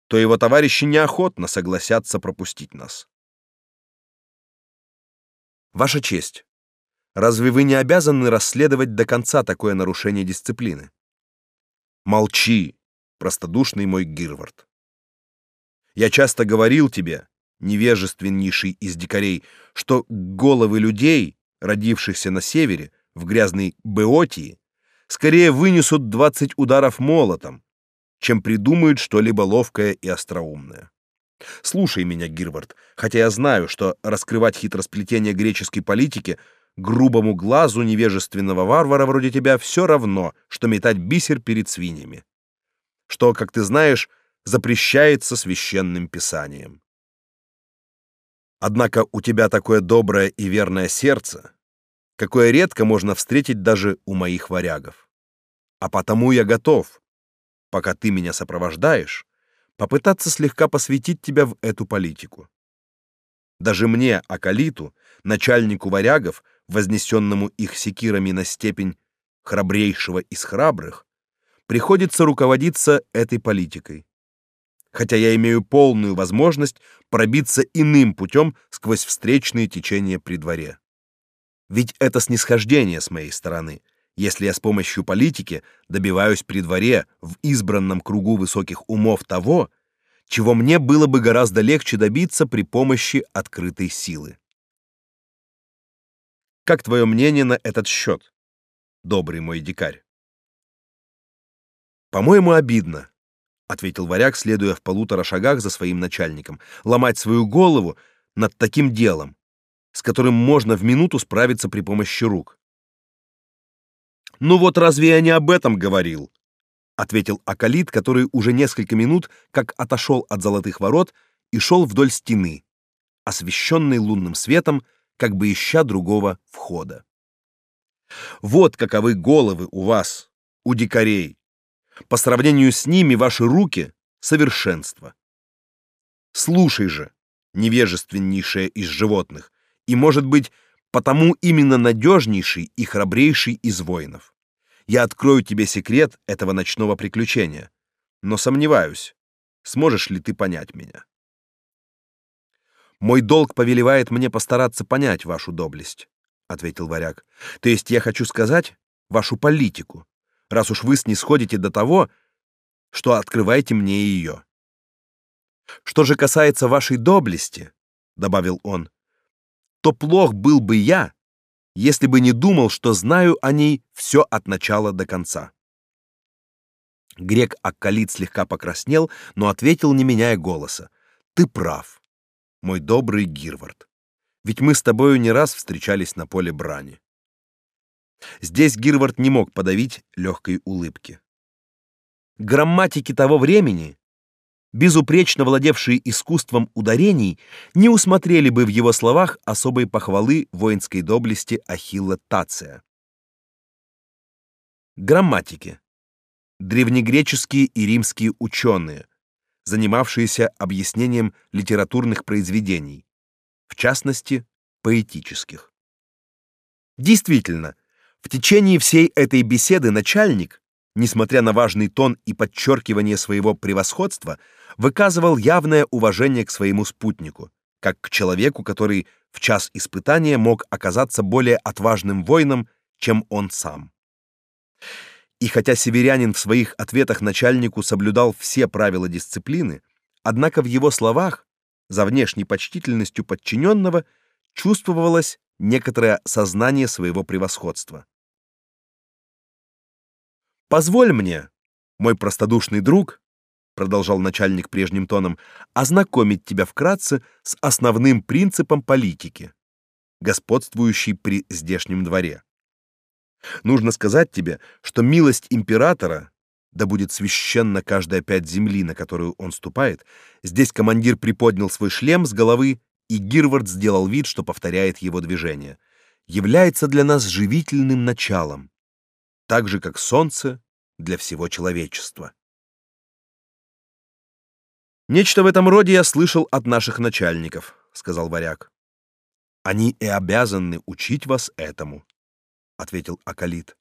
то его товарищи неохотно согласятся пропустить нас. Ваша честь, разве вы не обязаны расследовать до конца такое нарушение дисциплины? Молчи, простодушный мой Гирвард. Я часто говорил тебе, невежественнейший из дикарей, что головы людей, родившихся на севере, в грязной Беотии, скорее вынесут двадцать ударов молотом, чем придумают что-либо ловкое и остроумное. Слушай меня, Гирвард, хотя я знаю, что раскрывать хитросплетение греческой политики грубому глазу невежественного варвара вроде тебя все равно, что метать бисер перед свиньями. Что, как ты знаешь, запрещается священным писанием. Однако у тебя такое доброе и верное сердце, какое редко можно встретить даже у моих варягов. А потому я готов, пока ты меня сопровождаешь, попытаться слегка посвятить тебя в эту политику. Даже мне, Акалиту, начальнику варягов, вознесенному их секирами на степень храбрейшего из храбрых, приходится руководиться этой политикой. Хотя я имею полную возможность пробиться иным путем сквозь встречные течения при дворе. Ведь это снисхождение с моей стороны — если я с помощью политики добиваюсь при дворе в избранном кругу высоких умов того, чего мне было бы гораздо легче добиться при помощи открытой силы. Как твое мнение на этот счет, добрый мой дикарь? По-моему, обидно, ответил варяг, следуя в полутора шагах за своим начальником, ломать свою голову над таким делом, с которым можно в минуту справиться при помощи рук. Ну вот разве я не об этом говорил? ответил Акалит, который уже несколько минут как отошел от золотых ворот и шел вдоль стены, освещенной лунным светом, как бы ища другого входа. Вот каковы головы у вас, у дикарей. По сравнению с ними ваши руки совершенство. Слушай же, невежественнейшее из животных, и, может быть, потому именно надежнейший и храбрейший из воинов. Я открою тебе секрет этого ночного приключения, но сомневаюсь, сможешь ли ты понять меня. Мой долг повелевает мне постараться понять вашу доблесть, ответил варяг. То есть я хочу сказать вашу политику, раз уж вы снисходите до того, что открываете мне ее. Что же касается вашей доблести, добавил он, то плох был бы я, если бы не думал, что знаю о ней все от начала до конца. Грек Аккалит слегка покраснел, но ответил, не меняя голоса: "Ты прав, мой добрый Гирвард. Ведь мы с тобою не раз встречались на поле брани". Здесь Гирвард не мог подавить легкой улыбки. Грамматики того времени безупречно владевшие искусством ударений, не усмотрели бы в его словах особой похвалы воинской доблести Ахилла Тация. Грамматики. Древнегреческие и римские ученые, занимавшиеся объяснением литературных произведений, в частности, поэтических. Действительно, в течение всей этой беседы начальник, несмотря на важный тон и подчеркивание своего превосходства, выказывал явное уважение к своему спутнику, как к человеку, который в час испытания мог оказаться более отважным воином, чем он сам. И хотя северянин в своих ответах начальнику соблюдал все правила дисциплины, однако в его словах, за внешней почтительностью подчиненного, чувствовалось некоторое сознание своего превосходства. Позволь мне, мой простодушный друг, продолжал начальник прежним тоном, ознакомить тебя вкратце с основным принципом политики, господствующей при здешнем дворе. Нужно сказать тебе, что милость императора, да будет священна каждая пять земли, на которую он ступает, здесь командир приподнял свой шлем с головы и Гирвард сделал вид, что повторяет его движение, является для нас живительным началом, так же как солнце для всего человечества. Нечто в этом роде я слышал от наших начальников, сказал варяг. Они и обязаны учить вас этому, ответил Акалит.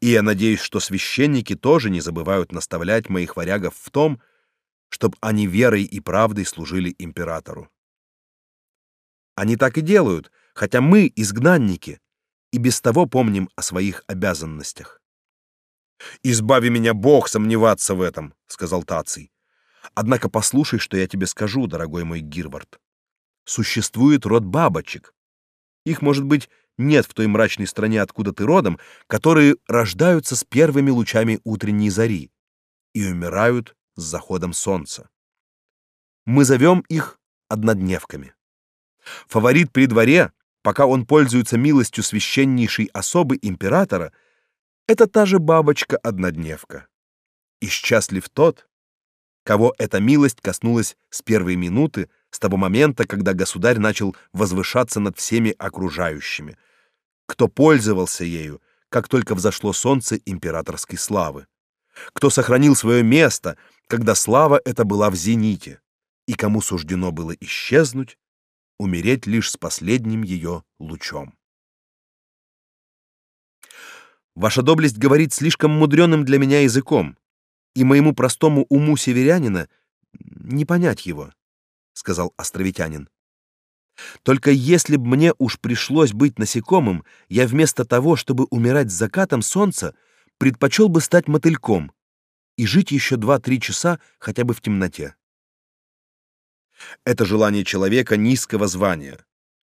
И я надеюсь, что священники тоже не забывают наставлять моих варягов в том, чтобы они верой и правдой служили императору. Они так и делают, хотя мы изгнанники и без того помним о своих обязанностях. Избави меня Бог сомневаться в этом, сказал Таций. Однако послушай, что я тебе скажу, дорогой мой Гирвард. Существует род бабочек. Их, может быть, нет в той мрачной стране, откуда ты родом, которые рождаются с первыми лучами утренней зари и умирают с заходом солнца. Мы зовем их однодневками. Фаворит при дворе, пока он пользуется милостью священнейшей особы императора, это та же бабочка-однодневка. И счастлив тот, кого эта милость коснулась с первой минуты, с того момента, когда государь начал возвышаться над всеми окружающими, кто пользовался ею, как только взошло солнце императорской славы, кто сохранил свое место, когда слава эта была в зените, и кому суждено было исчезнуть, умереть лишь с последним ее лучом. Ваша доблесть говорит слишком мудреным для меня языком, и моему простому уму северянина не понять его, сказал островитянин. Только если б мне уж пришлось быть насекомым, я вместо того, чтобы умирать с закатом солнца, предпочел бы стать мотыльком и жить еще два-три часа хотя бы в темноте. Это желание человека низкого звания,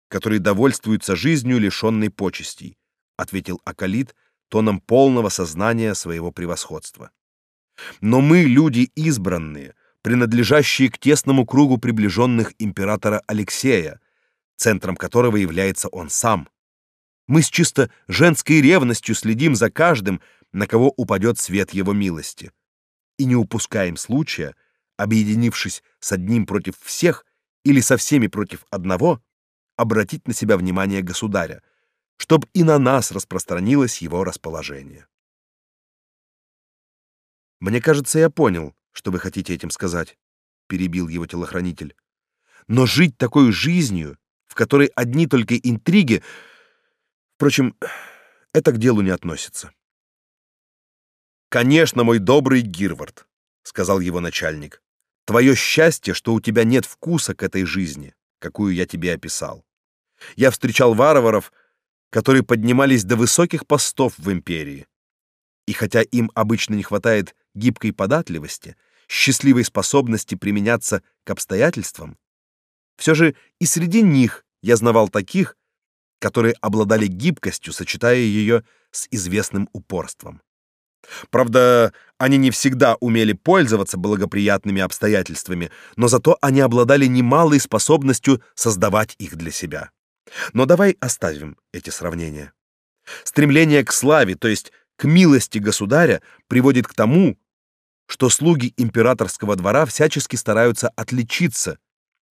который довольствуется жизнью лишенной почестей, ответил Акалит тоном полного сознания своего превосходства. Но мы люди избранные, принадлежащие к тесному кругу приближенных императора Алексея, центром которого является он сам. Мы с чисто женской ревностью следим за каждым, на кого упадет свет его милости, и не упускаем случая, объединившись с одним против всех или со всеми против одного, обратить на себя внимание государя, чтобы и на нас распространилось его расположение. Мне кажется, я понял, что вы хотите этим сказать, перебил его телохранитель. Но жить такой жизнью, в которой одни только интриги, впрочем, это к делу не относится. Конечно, мой добрый Гирвард, сказал его начальник. Твое счастье, что у тебя нет вкуса к этой жизни, какую я тебе описал. Я встречал варваров, которые поднимались до высоких постов в империи. И хотя им обычно не хватает гибкой податливости, счастливой способности применяться к обстоятельствам, все же и среди них я знавал таких, которые обладали гибкостью, сочетая ее с известным упорством. Правда, они не всегда умели пользоваться благоприятными обстоятельствами, но зато они обладали немалой способностью создавать их для себя. Но давай оставим эти сравнения. Стремление к славе, то есть к милости государя, приводит к тому, что слуги императорского двора всячески стараются отличиться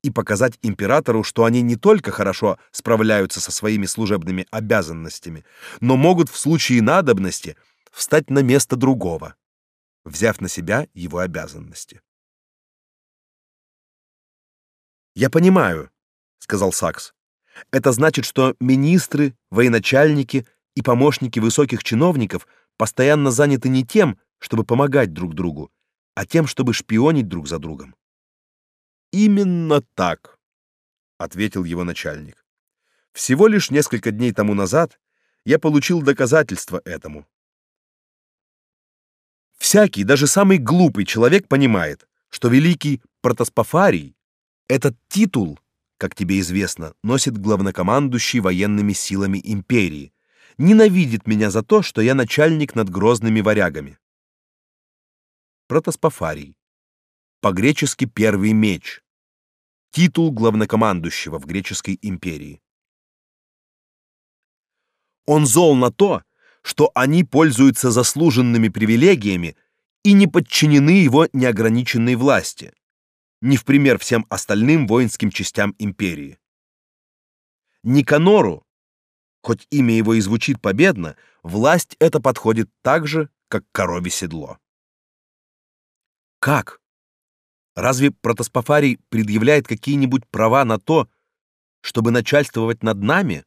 и показать императору, что они не только хорошо справляются со своими служебными обязанностями, но могут в случае надобности встать на место другого, взяв на себя его обязанности. Я понимаю, сказал Сакс. Это значит, что министры, военачальники и помощники высоких чиновников постоянно заняты не тем, чтобы помогать друг другу, а тем, чтобы шпионить друг за другом. Именно так, ответил его начальник. Всего лишь несколько дней тому назад я получил доказательство этому. Всякий, даже самый глупый человек понимает, что великий протоспофарий этот титул, как тебе известно, носит главнокомандующий военными силами империи, ненавидит меня за то, что я начальник над грозными варягами. Протоспофарий. По-гречески первый меч. Титул главнокомандующего в греческой империи. Он зол на то, что они пользуются заслуженными привилегиями и не подчинены его неограниченной власти, не в пример всем остальным воинским частям империи. Никанору, хоть имя его и звучит победно, власть эта подходит так же, как корове седло. Как? Разве протоспофарий предъявляет какие-нибудь права на то, чтобы начальствовать над нами,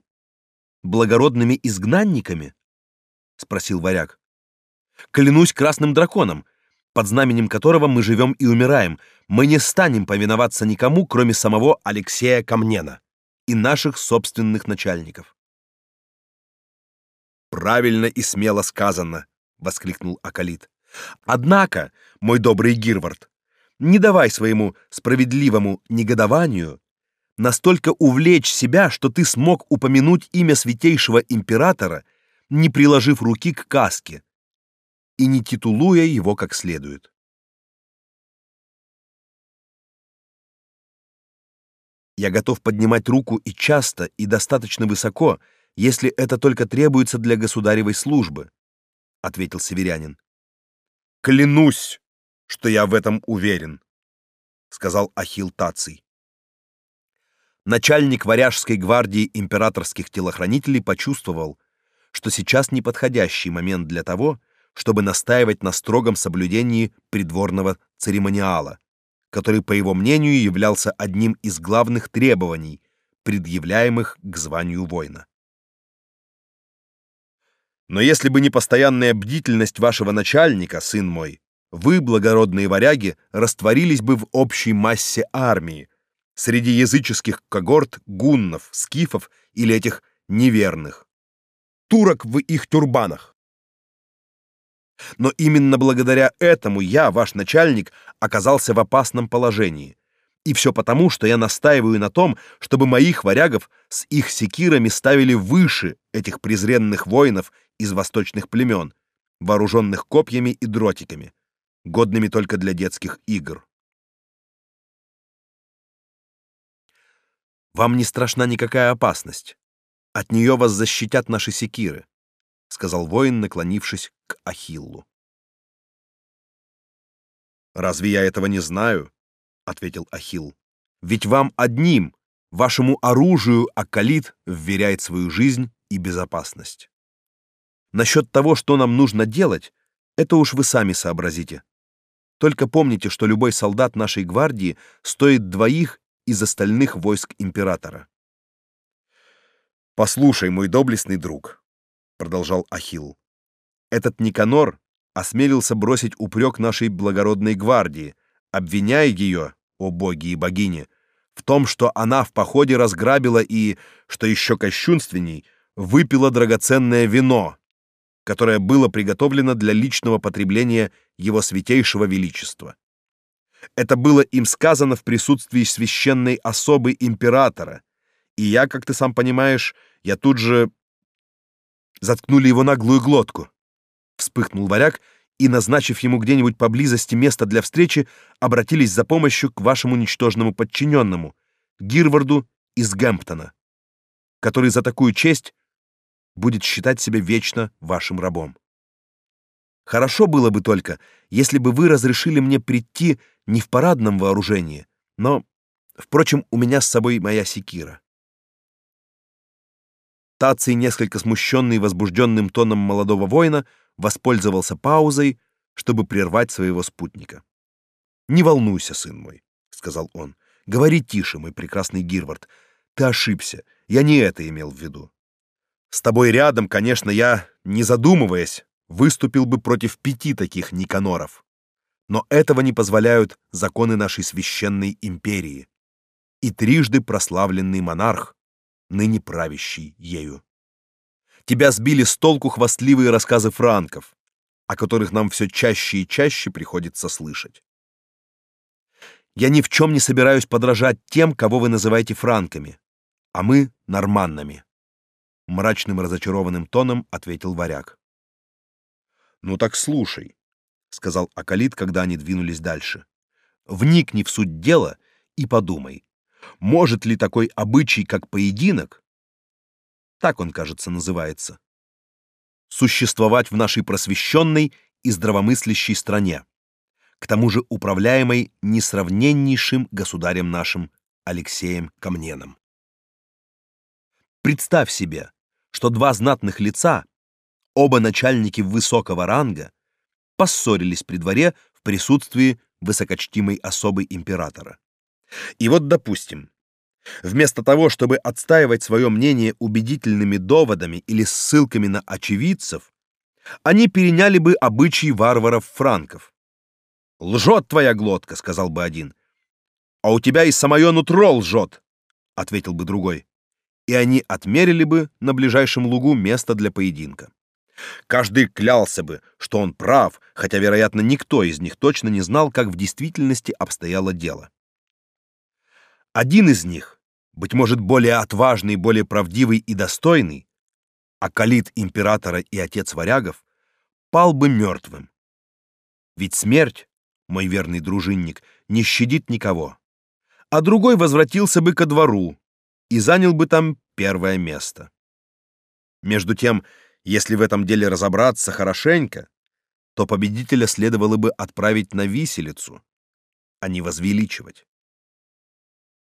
благородными изгнанниками? спросил варяг. Клянусь красным драконом, под знаменем которого мы живем и умираем, мы не станем повиноваться никому, кроме самого Алексея Камнена и наших собственных начальников. Правильно и смело сказано, воскликнул Акалит. Однако, мой добрый Гирвард, не давай своему справедливому негодованию настолько увлечь себя, что ты смог упомянуть имя святейшего императора, не приложив руки к каске и не титулуя его как следует. Я готов поднимать руку и часто, и достаточно высоко, если это только требуется для государевой службы, ответил северянин. Клянусь, что я в этом уверен, сказал Ахилл Таций. Начальник варяжской гвардии императорских телохранителей почувствовал, что сейчас неподходящий момент для того, чтобы настаивать на строгом соблюдении придворного церемониала, который, по его мнению, являлся одним из главных требований, предъявляемых к званию воина. Но если бы не постоянная бдительность вашего начальника, сын мой, вы, благородные варяги, растворились бы в общей массе армии, среди языческих когорт гуннов, скифов или этих неверных, турок в их тюрбанах. Но именно благодаря этому я, ваш начальник, оказался в опасном положении. И все потому, что я настаиваю на том, чтобы моих варягов с их секирами ставили выше этих презренных воинов из восточных племен, вооруженных копьями и дротиками, годными только для детских игр. Вам не страшна никакая опасность. От нее вас защитят наши секиры сказал воин, наклонившись к Ахиллу. Разве я этого не знаю? ответил Ахилл. Ведь вам одним, вашему оружию Акалит вверяет свою жизнь и безопасность. Насчет того, что нам нужно делать, это уж вы сами сообразите. Только помните, что любой солдат нашей гвардии стоит двоих из остальных войск императора. Послушай, мой доблестный друг, продолжал Ахилл. Этот Никанор осмелился бросить упрек нашей благородной гвардии, обвиняя ее, о боги и богини, в том, что она в походе разграбила и, что еще кощунственней, выпила драгоценное вино, которое было приготовлено для личного потребления его святейшего величества. Это было им сказано в присутствии священной особы императора, и я, как ты сам понимаешь, я тут же заткнули его наглую глотку. Вспыхнул варяг и, назначив ему где-нибудь поблизости место для встречи, обратились за помощью к вашему ничтожному подчиненному, Гирварду из Гэмптона, который за такую честь будет считать себя вечно вашим рабом. Хорошо было бы только, если бы вы разрешили мне прийти не в парадном вооружении, но, впрочем, у меня с собой моя секира. Таций, несколько смущенный возбужденным тоном молодого воина, воспользовался паузой, чтобы прервать своего спутника. «Не волнуйся, сын мой», — сказал он. «Говори тише, мой прекрасный Гирвард. Ты ошибся. Я не это имел в виду. С тобой рядом, конечно, я, не задумываясь, выступил бы против пяти таких Никаноров. Но этого не позволяют законы нашей священной империи. И трижды прославленный монарх, ныне правящий ею. Тебя сбили с толку хвастливые рассказы франков, о которых нам все чаще и чаще приходится слышать. Я ни в чем не собираюсь подражать тем, кого вы называете франками, а мы — норманнами. Мрачным разочарованным тоном ответил варяг. «Ну так слушай», — сказал Акалит, когда они двинулись дальше. «Вникни в суть дела и подумай, может ли такой обычай, как поединок, так он, кажется, называется, существовать в нашей просвещенной и здравомыслящей стране, к тому же управляемой несравненнейшим государем нашим Алексеем Камненом. Представь себе, что два знатных лица, оба начальники высокого ранга, поссорились при дворе в присутствии высокочтимой особы императора. И вот, допустим, вместо того, чтобы отстаивать свое мнение убедительными доводами или ссылками на очевидцев, они переняли бы обычаи варваров-франков. «Лжет твоя глотка», — сказал бы один. «А у тебя и самое нутро лжет», — ответил бы другой. И они отмерили бы на ближайшем лугу место для поединка. Каждый клялся бы, что он прав, хотя, вероятно, никто из них точно не знал, как в действительности обстояло дело. Один из них, быть может, более отважный, более правдивый и достойный, акалит императора и отец варягов, пал бы мертвым. Ведь смерть, мой верный дружинник, не щадит никого. А другой возвратился бы ко двору и занял бы там первое место. Между тем, если в этом деле разобраться хорошенько, то победителя следовало бы отправить на виселицу, а не возвеличивать.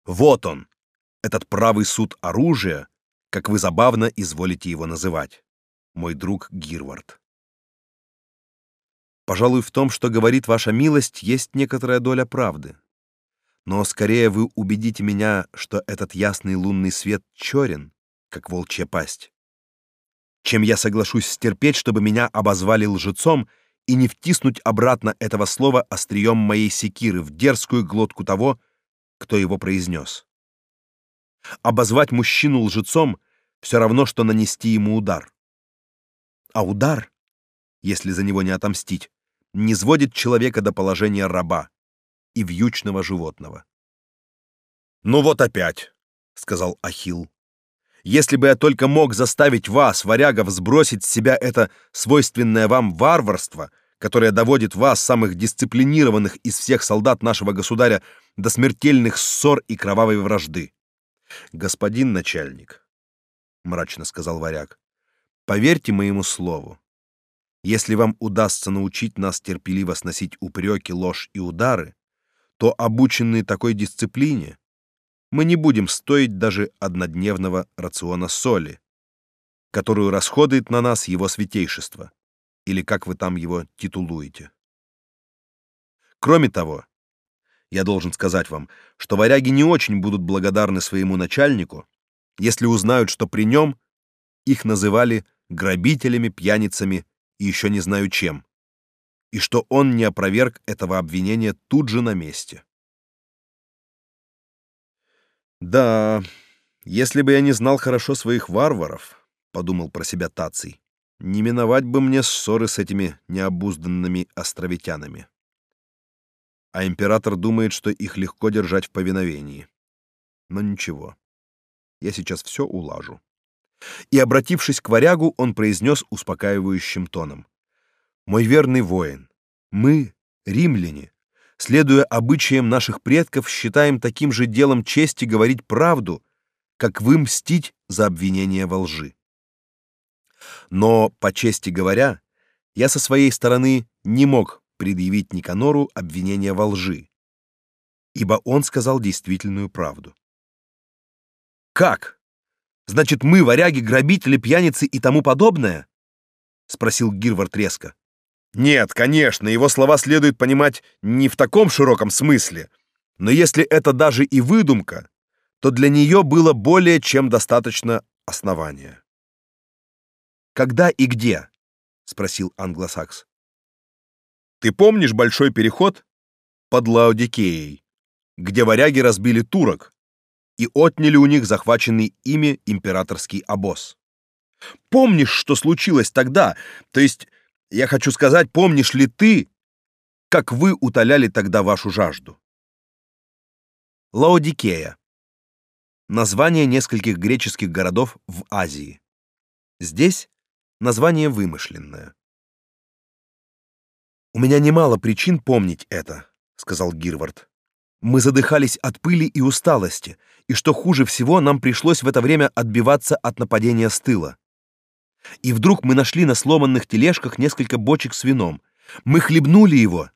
Вот он, этот правый суд оружия, как вы забавно изволите его называть, мой друг Гирвард. Пожалуй, в том, что говорит ваша милость, есть некоторая доля правды. Но скорее вы убедите меня, что этот ясный лунный свет черен, как волчья пасть, чем я соглашусь стерпеть, чтобы меня обозвали лжецом и не втиснуть обратно этого слова острием моей секиры в дерзкую глотку того, кто его произнес. Обозвать мужчину лжецом все равно что нанести ему удар. А удар, если за него не отомстить, не сводит человека до положения раба и вьючного животного. Ну вот опять, сказал Ахилл. Если бы я только мог заставить вас, варягов, сбросить с себя это свойственное вам варварство, которое доводит вас, самых дисциплинированных из всех солдат нашего государя, до смертельных ссор и кровавой вражды. Господин начальник, мрачно сказал варяг. Поверьте моему слову. Если вам удастся научить нас терпеливо сносить упреки, ложь и удары, то обученные такой дисциплине мы не будем стоить даже однодневного рациона соли, которую расходует на нас его святейшество, или как вы там его титулуете. Кроме того, я должен сказать вам, что варяги не очень будут благодарны своему начальнику, если узнают, что при нем их называли грабителями, пьяницами и еще не знаю чем, и что он не опроверг этого обвинения тут же на месте. Да, если бы я не знал хорошо своих варваров, подумал про себя Таций, не миновать бы мне ссоры с этими необузданными островитянами а император думает, что их легко держать в повиновении. Но ничего. Я сейчас все улажу. И обратившись к варягу, он произнес успокаивающим тоном: "Мой верный воин, мы, римляне, следуя обычаям наших предков, считаем таким же делом чести говорить правду, как вы мстить за обвинение во лжи. Но по чести говоря, я со своей стороны не мог предъявить Никанору обвинение во лжи, ибо он сказал действительную правду. Как? Значит, мы варяги, грабители, пьяницы и тому подобное? спросил Гирвард резко. Нет, конечно, его слова следует понимать не в таком широком смысле, но если это даже и выдумка, то для нее было более чем достаточно основания. Когда и где? спросил англосакс. Ты помнишь большой переход под Лаодикеей, где варяги разбили турок и отняли у них захваченный ими императорский обоз? Помнишь, что случилось тогда? То есть, я хочу сказать, помнишь ли ты, как вы утоляли тогда вашу жажду? Лаодикея. Название нескольких греческих городов в Азии. Здесь название вымышленное. У меня немало причин помнить это, сказал Гирвард. Мы задыхались от пыли и усталости, и что хуже всего, нам пришлось в это время отбиваться от нападения с тыла. И вдруг мы нашли на сломанных тележках несколько бочек с вином. Мы хлебнули его,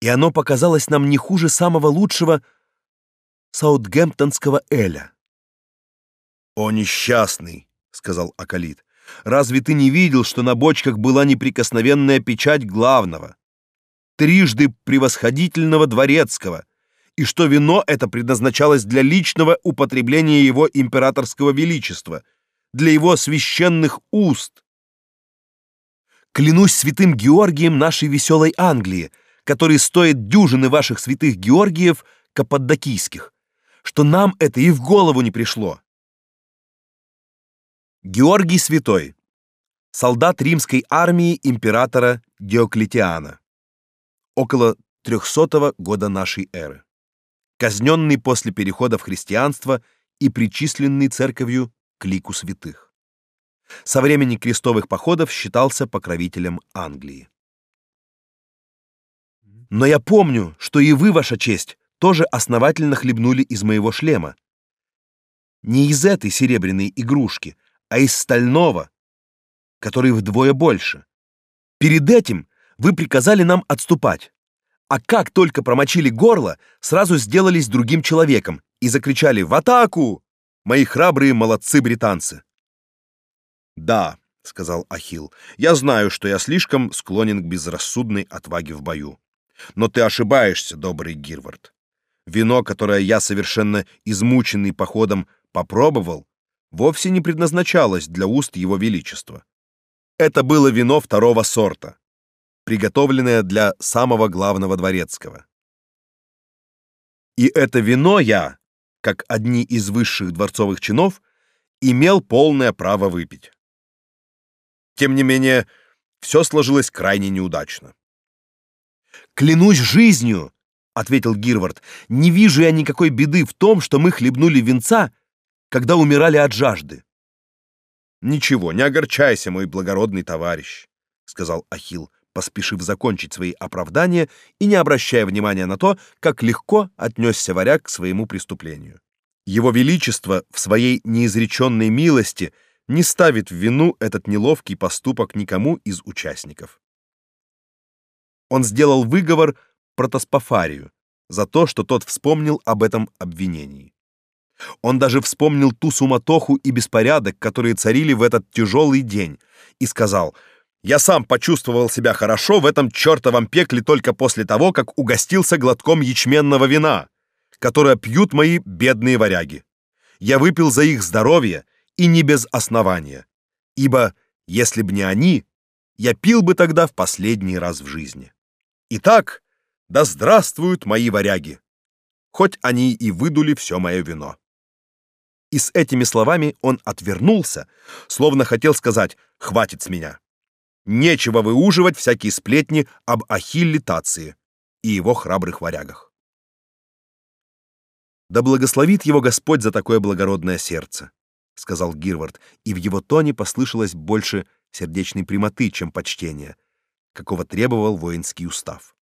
и оно показалось нам не хуже самого лучшего саутгемптонского эля. О несчастный, сказал Акалит. Разве ты не видел, что на бочках была неприкосновенная печать главного, трижды превосходительного дворецкого, и что вино это предназначалось для личного употребления его императорского величества, для его священных уст? Клянусь святым Георгием нашей веселой Англии, который стоит дюжины ваших святых Георгиев каппадокийских, что нам это и в голову не пришло. Георгий Святой, солдат римской армии императора Диоклетиана, около 300 года нашей эры, казненный после перехода в христианство и причисленный церковью к лику святых. Со времени крестовых походов считался покровителем Англии. Но я помню, что и вы, ваша честь, тоже основательно хлебнули из моего шлема. Не из этой серебряной игрушки, а из стального, который вдвое больше. Перед этим вы приказали нам отступать. А как только промочили горло, сразу сделались другим человеком и закричали «В атаку!» Мои храбрые молодцы-британцы. «Да», — сказал Ахилл, — «я знаю, что я слишком склонен к безрассудной отваге в бою. Но ты ошибаешься, добрый Гирвард. Вино, которое я совершенно измученный походом попробовал, вовсе не предназначалось для уст его величества. Это было вино второго сорта, приготовленное для самого главного дворецкого. И это вино я, как одни из высших дворцовых чинов, имел полное право выпить. Тем не менее, все сложилось крайне неудачно. Клянусь жизнью, ответил Гирвард. Не вижу я никакой беды в том, что мы хлебнули винца когда умирали от жажды. Ничего, не огорчайся, мой благородный товарищ, сказал Ахилл, поспешив закончить свои оправдания и не обращая внимания на то, как легко отнесся варяг к своему преступлению. Его величество в своей неизреченной милости не ставит в вину этот неловкий поступок никому из участников. Он сделал выговор протоспофарию за то, что тот вспомнил об этом обвинении. Он даже вспомнил ту суматоху и беспорядок, которые царили в этот тяжелый день, и сказал: "Я сам почувствовал себя хорошо в этом чертовом пекле только после того, как угостился глотком ячменного вина, которое пьют мои бедные варяги. Я выпил за их здоровье и не без основания, ибо если б не они, я пил бы тогда в последний раз в жизни. Итак, да здравствуют мои варяги, хоть они и выдули все мое вино и с этими словами он отвернулся, словно хотел сказать «хватит с меня». Нечего выуживать всякие сплетни об Ахилле Тации и его храбрых варягах. «Да благословит его Господь за такое благородное сердце», — сказал Гирвард, и в его тоне послышалось больше сердечной прямоты, чем почтения, какого требовал воинский устав.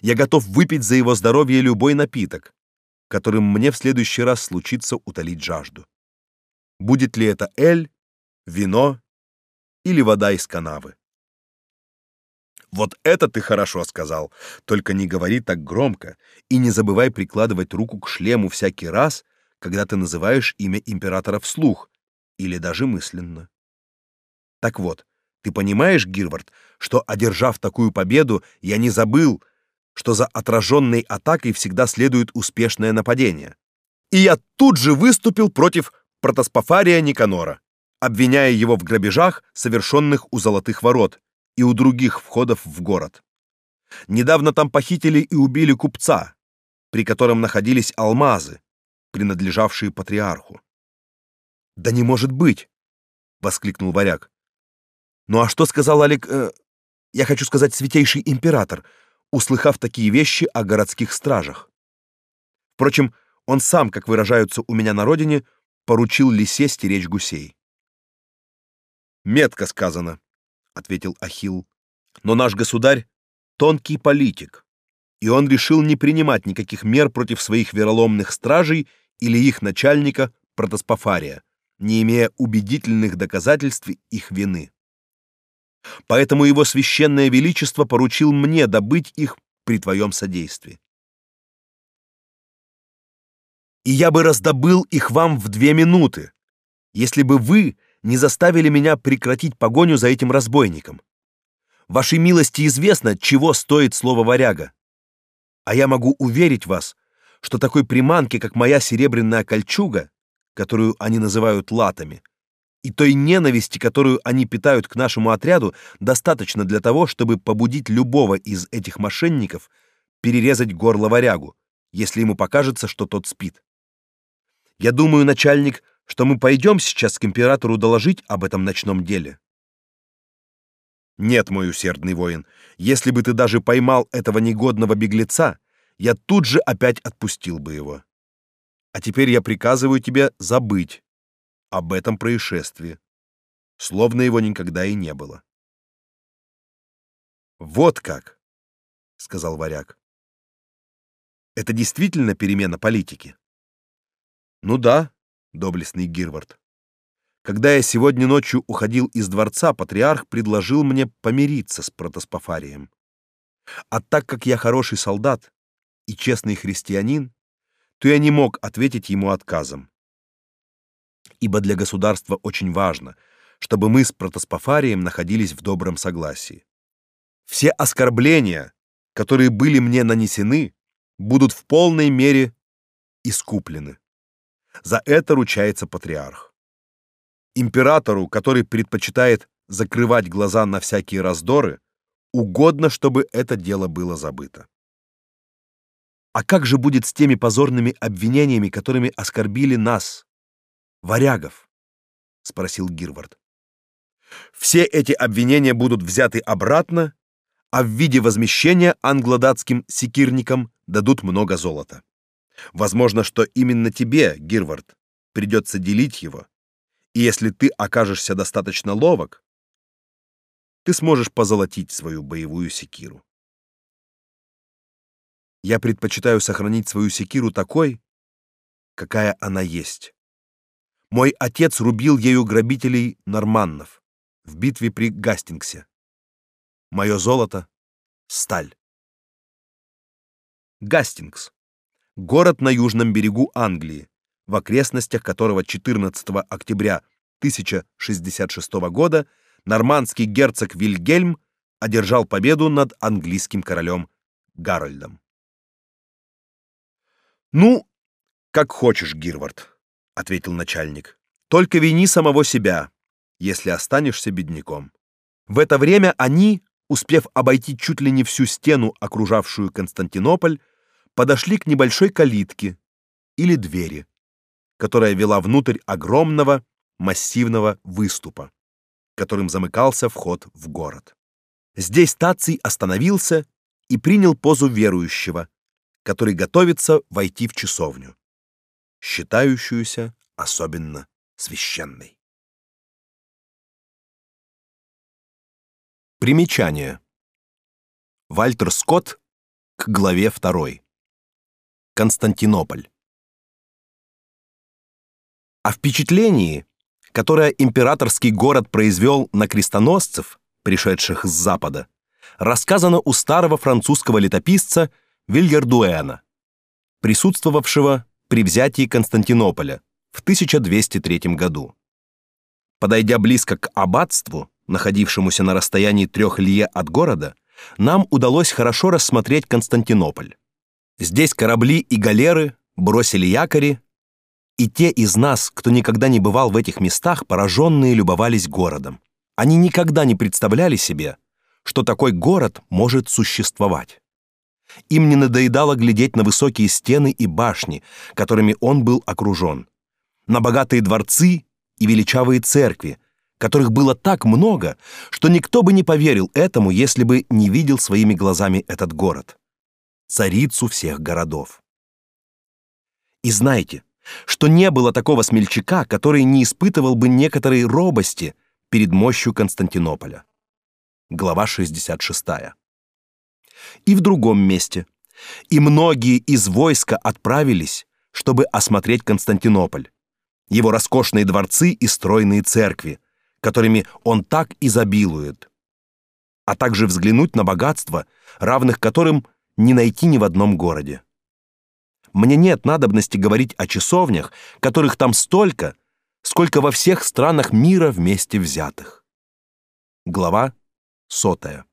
«Я готов выпить за его здоровье любой напиток, которым мне в следующий раз случится утолить жажду. Будет ли это эль, вино или вода из канавы? Вот это ты хорошо сказал, только не говори так громко и не забывай прикладывать руку к шлему всякий раз, когда ты называешь имя императора вслух или даже мысленно. Так вот, ты понимаешь, Гирвард, что одержав такую победу, я не забыл, что за отраженной атакой всегда следует успешное нападение. И я тут же выступил против протоспофария Никанора, обвиняя его в грабежах, совершенных у Золотых ворот и у других входов в город. Недавно там похитили и убили купца, при котором находились алмазы, принадлежавшие патриарху. Да не может быть, воскликнул варяг. Ну а что сказал Олег, э, я хочу сказать, святейший император? услыхав такие вещи о городских стражах. Впрочем, он сам, как выражаются у меня на родине, поручил лисе стеречь гусей. Метко сказано, ответил Ахилл. Но наш государь тонкий политик, и он решил не принимать никаких мер против своих вероломных стражей или их начальника Протоспофария, не имея убедительных доказательств их вины. Поэтому его священное величество поручил мне добыть их при твоем содействии. И я бы раздобыл их вам в две минуты, если бы вы не заставили меня прекратить погоню за этим разбойником. Вашей милости известно, чего стоит слово варяга. А я могу уверить вас, что такой приманки, как моя серебряная кольчуга, которую они называют латами, и той ненависти, которую они питают к нашему отряду, достаточно для того, чтобы побудить любого из этих мошенников перерезать горло варягу, если ему покажется, что тот спит. Я думаю, начальник, что мы пойдем сейчас к императору доложить об этом ночном деле. Нет, мой усердный воин, если бы ты даже поймал этого негодного беглеца, я тут же опять отпустил бы его. А теперь я приказываю тебе забыть об этом происшествии, словно его никогда и не было. Вот как, сказал варяг. Это действительно перемена политики. Ну да, доблестный Гирвард. Когда я сегодня ночью уходил из дворца, патриарх предложил мне помириться с протоспофарием. А так как я хороший солдат и честный христианин, то я не мог ответить ему отказом. Ибо для государства очень важно, чтобы мы с протоспофарием находились в добром согласии. Все оскорбления, которые были мне нанесены, будут в полной мере искуплены. За это ручается патриарх. Императору, который предпочитает закрывать глаза на всякие раздоры, угодно, чтобы это дело было забыто. А как же будет с теми позорными обвинениями, которыми оскорбили нас, варягов? спросил Гирвард. Все эти обвинения будут взяты обратно, а в виде возмещения англодатским секирникам дадут много золота. Возможно, что именно тебе, Гирвард, придется делить его. И если ты окажешься достаточно ловок, ты сможешь позолотить свою боевую секиру. Я предпочитаю сохранить свою секиру такой, какая она есть. Мой отец рубил ею грабителей норманнов в битве при Гастингсе. Мое золото — сталь. Гастингс город на южном берегу Англии, в окрестностях которого 14 октября 1066 года нормандский герцог Вильгельм одержал победу над английским королем Гарольдом. Ну, как хочешь, Гирвард, ответил начальник. Только вини самого себя, если останешься бедняком. В это время они, успев обойти чуть ли не всю стену, окружавшую Константинополь, подошли к небольшой калитке или двери, которая вела внутрь огромного массивного выступа, которым замыкался вход в город. Здесь Таций остановился и принял позу верующего, который готовится войти в часовню, считающуюся особенно священной. Примечание. Вальтер Скотт к главе 2. Константинополь. О впечатлении, которое императорский город произвел на крестоносцев, пришедших с запада, рассказано у старого французского летописца Вильярдуэна, присутствовавшего при взятии Константинополя в 1203 году. Подойдя близко к аббатству, находившемуся на расстоянии трех лье от города, нам удалось хорошо рассмотреть Константинополь. Здесь корабли и галеры бросили якори, и те из нас, кто никогда не бывал в этих местах, пораженные любовались городом. Они никогда не представляли себе, что такой город может существовать. Им не надоедало глядеть на высокие стены и башни, которыми он был окружен, на богатые дворцы и величавые церкви, которых было так много, что никто бы не поверил этому, если бы не видел своими глазами этот город царицу всех городов. И знайте, что не было такого смельчака, который не испытывал бы некоторой робости перед мощью Константинополя. Глава 66. И в другом месте. И многие из войска отправились, чтобы осмотреть Константинополь, его роскошные дворцы и стройные церкви, которыми он так изобилует, а также взглянуть на богатства, равных которым не найти ни в одном городе. Мне нет надобности говорить о часовнях, которых там столько, сколько во всех странах мира вместе взятых. Глава сотая.